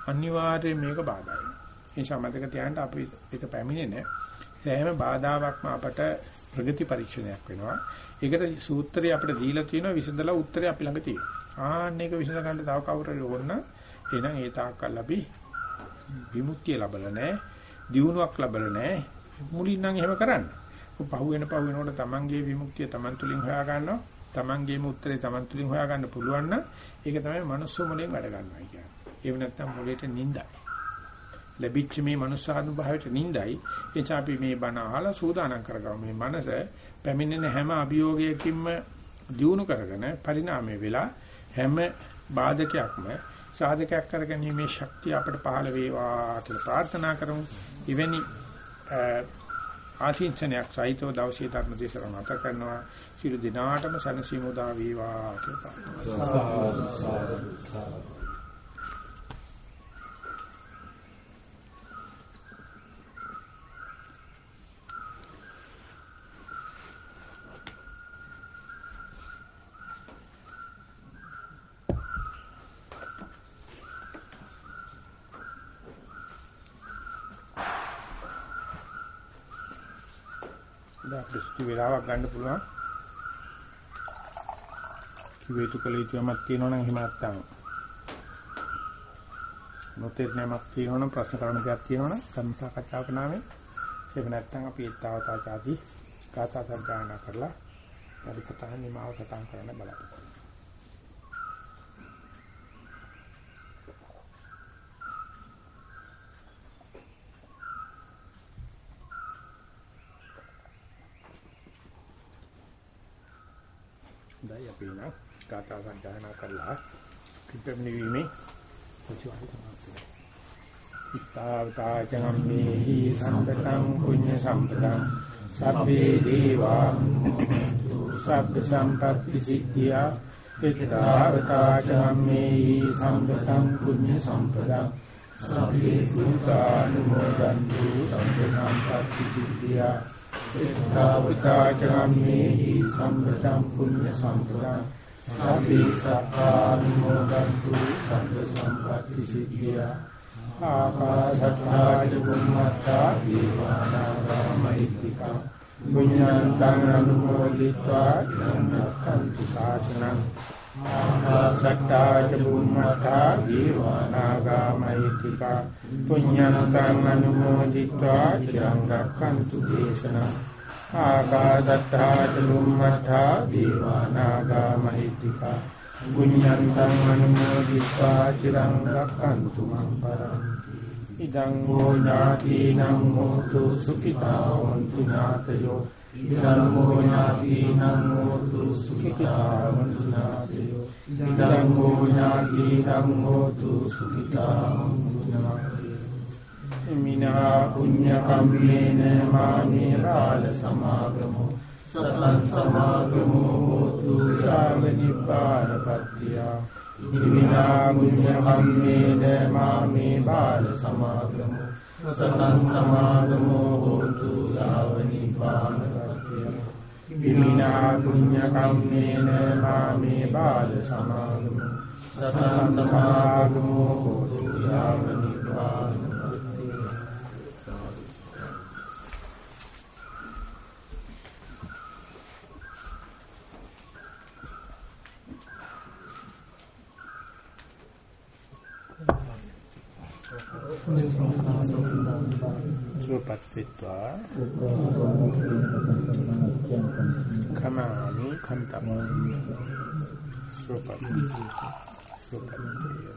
අනිවාර්යයෙන් මේක බාධා වෙනවා. ඒ නිසා මතක තියාගන්න අපි ඒක පැමිණෙන්නේ සෑම බාධාවක්ම අපට ප්‍රගති පරීක්ෂණයක් වෙනවා. ඒකට සූත්‍රය අපිට දීලා තියෙනවා විසඳලා උත්තරය අපි ළඟ තියෙනවා. ආන්න එක විසඳ ගන්න තව කවුරු හරි ඕන එහෙනම් ඒ තාක්කල් අපි විමුක්තිය ලැබලා නැහැ. දියුණුවක් ලැබලා නැහැ. මුලින් නම් එහෙම කරන්න. පහු වෙන පහු වෙනකොට තමන්ගේ විමුක්තිය තමන් තුලින් හොයා ගන්නවා. තමන්ගේම උත්තරේ තමන් තුලින් හොයා ගන්න පුළුවන් නම් ඒක තමයි මනුස්ස මොලෙන් වැඩ ගන්නවා කියන්නේ. ඒව නැත්තම් මොලේට නිඳයි. ලැබිච්ච මේ මනුස්සානුභාවයට නිඳයි. ඒ නිසා අපි මේ බණ අහලා සූදානම් කරගමු. මේ මනස පැමිණෙන හැම අභියෝගයකින්ම දියුණු කරගෙන පරිණාමය වෙලා හැම බාධකයක්ම සාධකයක් කරගැනීමේ ශක්තිය අපට පහළ වේවා කියලා ප්‍රාර්ථනා කරමු. ඉවෙනි ආශිංසනයක් සහිතව දවසේ ධර්ම දේශනාව නැත කරනවා. සියලු දිනාටම සනසීමු දා වේවා කියලා. දෘෂ්ටි වේලාවක් ගන්න පුළුවන්. කිව්වේ තු කළ යුතුමක් තියෙනවා නම් එහෙම නැත්නම් නොතේරෙනමක් තියෙනවා නම් ප්‍රශ්න කරන්න දෙයක් තියෙනවා නම් ධර්ම සාකච්ඡාවක නාමයෙන් එහෙම නැත්නම් අපි ඊතාවතා ආදී කාථා සම්පාදනා කරලා පරිසතහන් නිමාව සටහන් කරන්න බලාපොරොත්තු නම් ගාථා සංජානනා කරලා පිටපෙනීමේ ප්‍රතිවාදී සමාප්ත වෙනවා. ඉත්තාවතාචනම්මේහි සම්පතං පුඤ්ඤ සම්පතං. සබ්බේ දීවා සබ්බ සම්පත්ති සිද්ධියා. ඉත්තාවතාචනම්මේහි සම්පතං පුඤ්ඤ සම්පතං. සබ්බේ සුඛානුමෝදන්තු සබ්බ සම්පත්ති සිද්ධියා. එත්තාවතාචාම්මේහි සම්පතං පුඤ්ඤ සම්පතං සබ්බේ සක්කානුමෝදන්තු සබ්බ සම්පatti සිද්ධියා ආකාශත්තා චුම්මත්තා දීවානාගා මහිත්‍තිකා පුඤ්ඤන්තං අනුමෝදිत्वा ධම්මක්ඛන්තු ශාසනං සට්ටා ච බුම්මඨා දීවානාගාමයිතිකා පුඤ්ඤන්තං අනුමෝදිत्वा චිරං රක්ඛන්තු දේශනා ආකාදත්තා ච බුම්මඨා දීවානාගාමයිතිකා පුඤ්ඤන්තං අනුමෝදිत्वा චිරං රක්ඛන්තු මං පරන්ති ඉදං හෝ ඥාතිනං හෝතු සුඛිතා හොන්තු ඥාතයෝ ඉදම්මෝ ඥාති නම්මෝතු සුඛිතා වන්දනාතයෝ ඉදම්මෝ ඥාති නම්මෝතු සුඛිතා වන්දනාතයෝ මිනා පුඤ්ඤ කම්මේන මානේ රාල සමාගමෝ සතං සමාගමෝ හෝතු යාව නිපාරපත්තිය ඉදිනා පුඤ්ඤ කම්මේන මාමේ බාල සමාගමෝ සතං සමාගමෝ හෝතු විනා පුඤ්ඤ කම්මේන මාමේ බාල සමාගමු සතං සමාගමු හෝතු යාව නිපාන සුවපත් වෙත්වා කමාමි කන්තම සුවපත්. සුවපත්.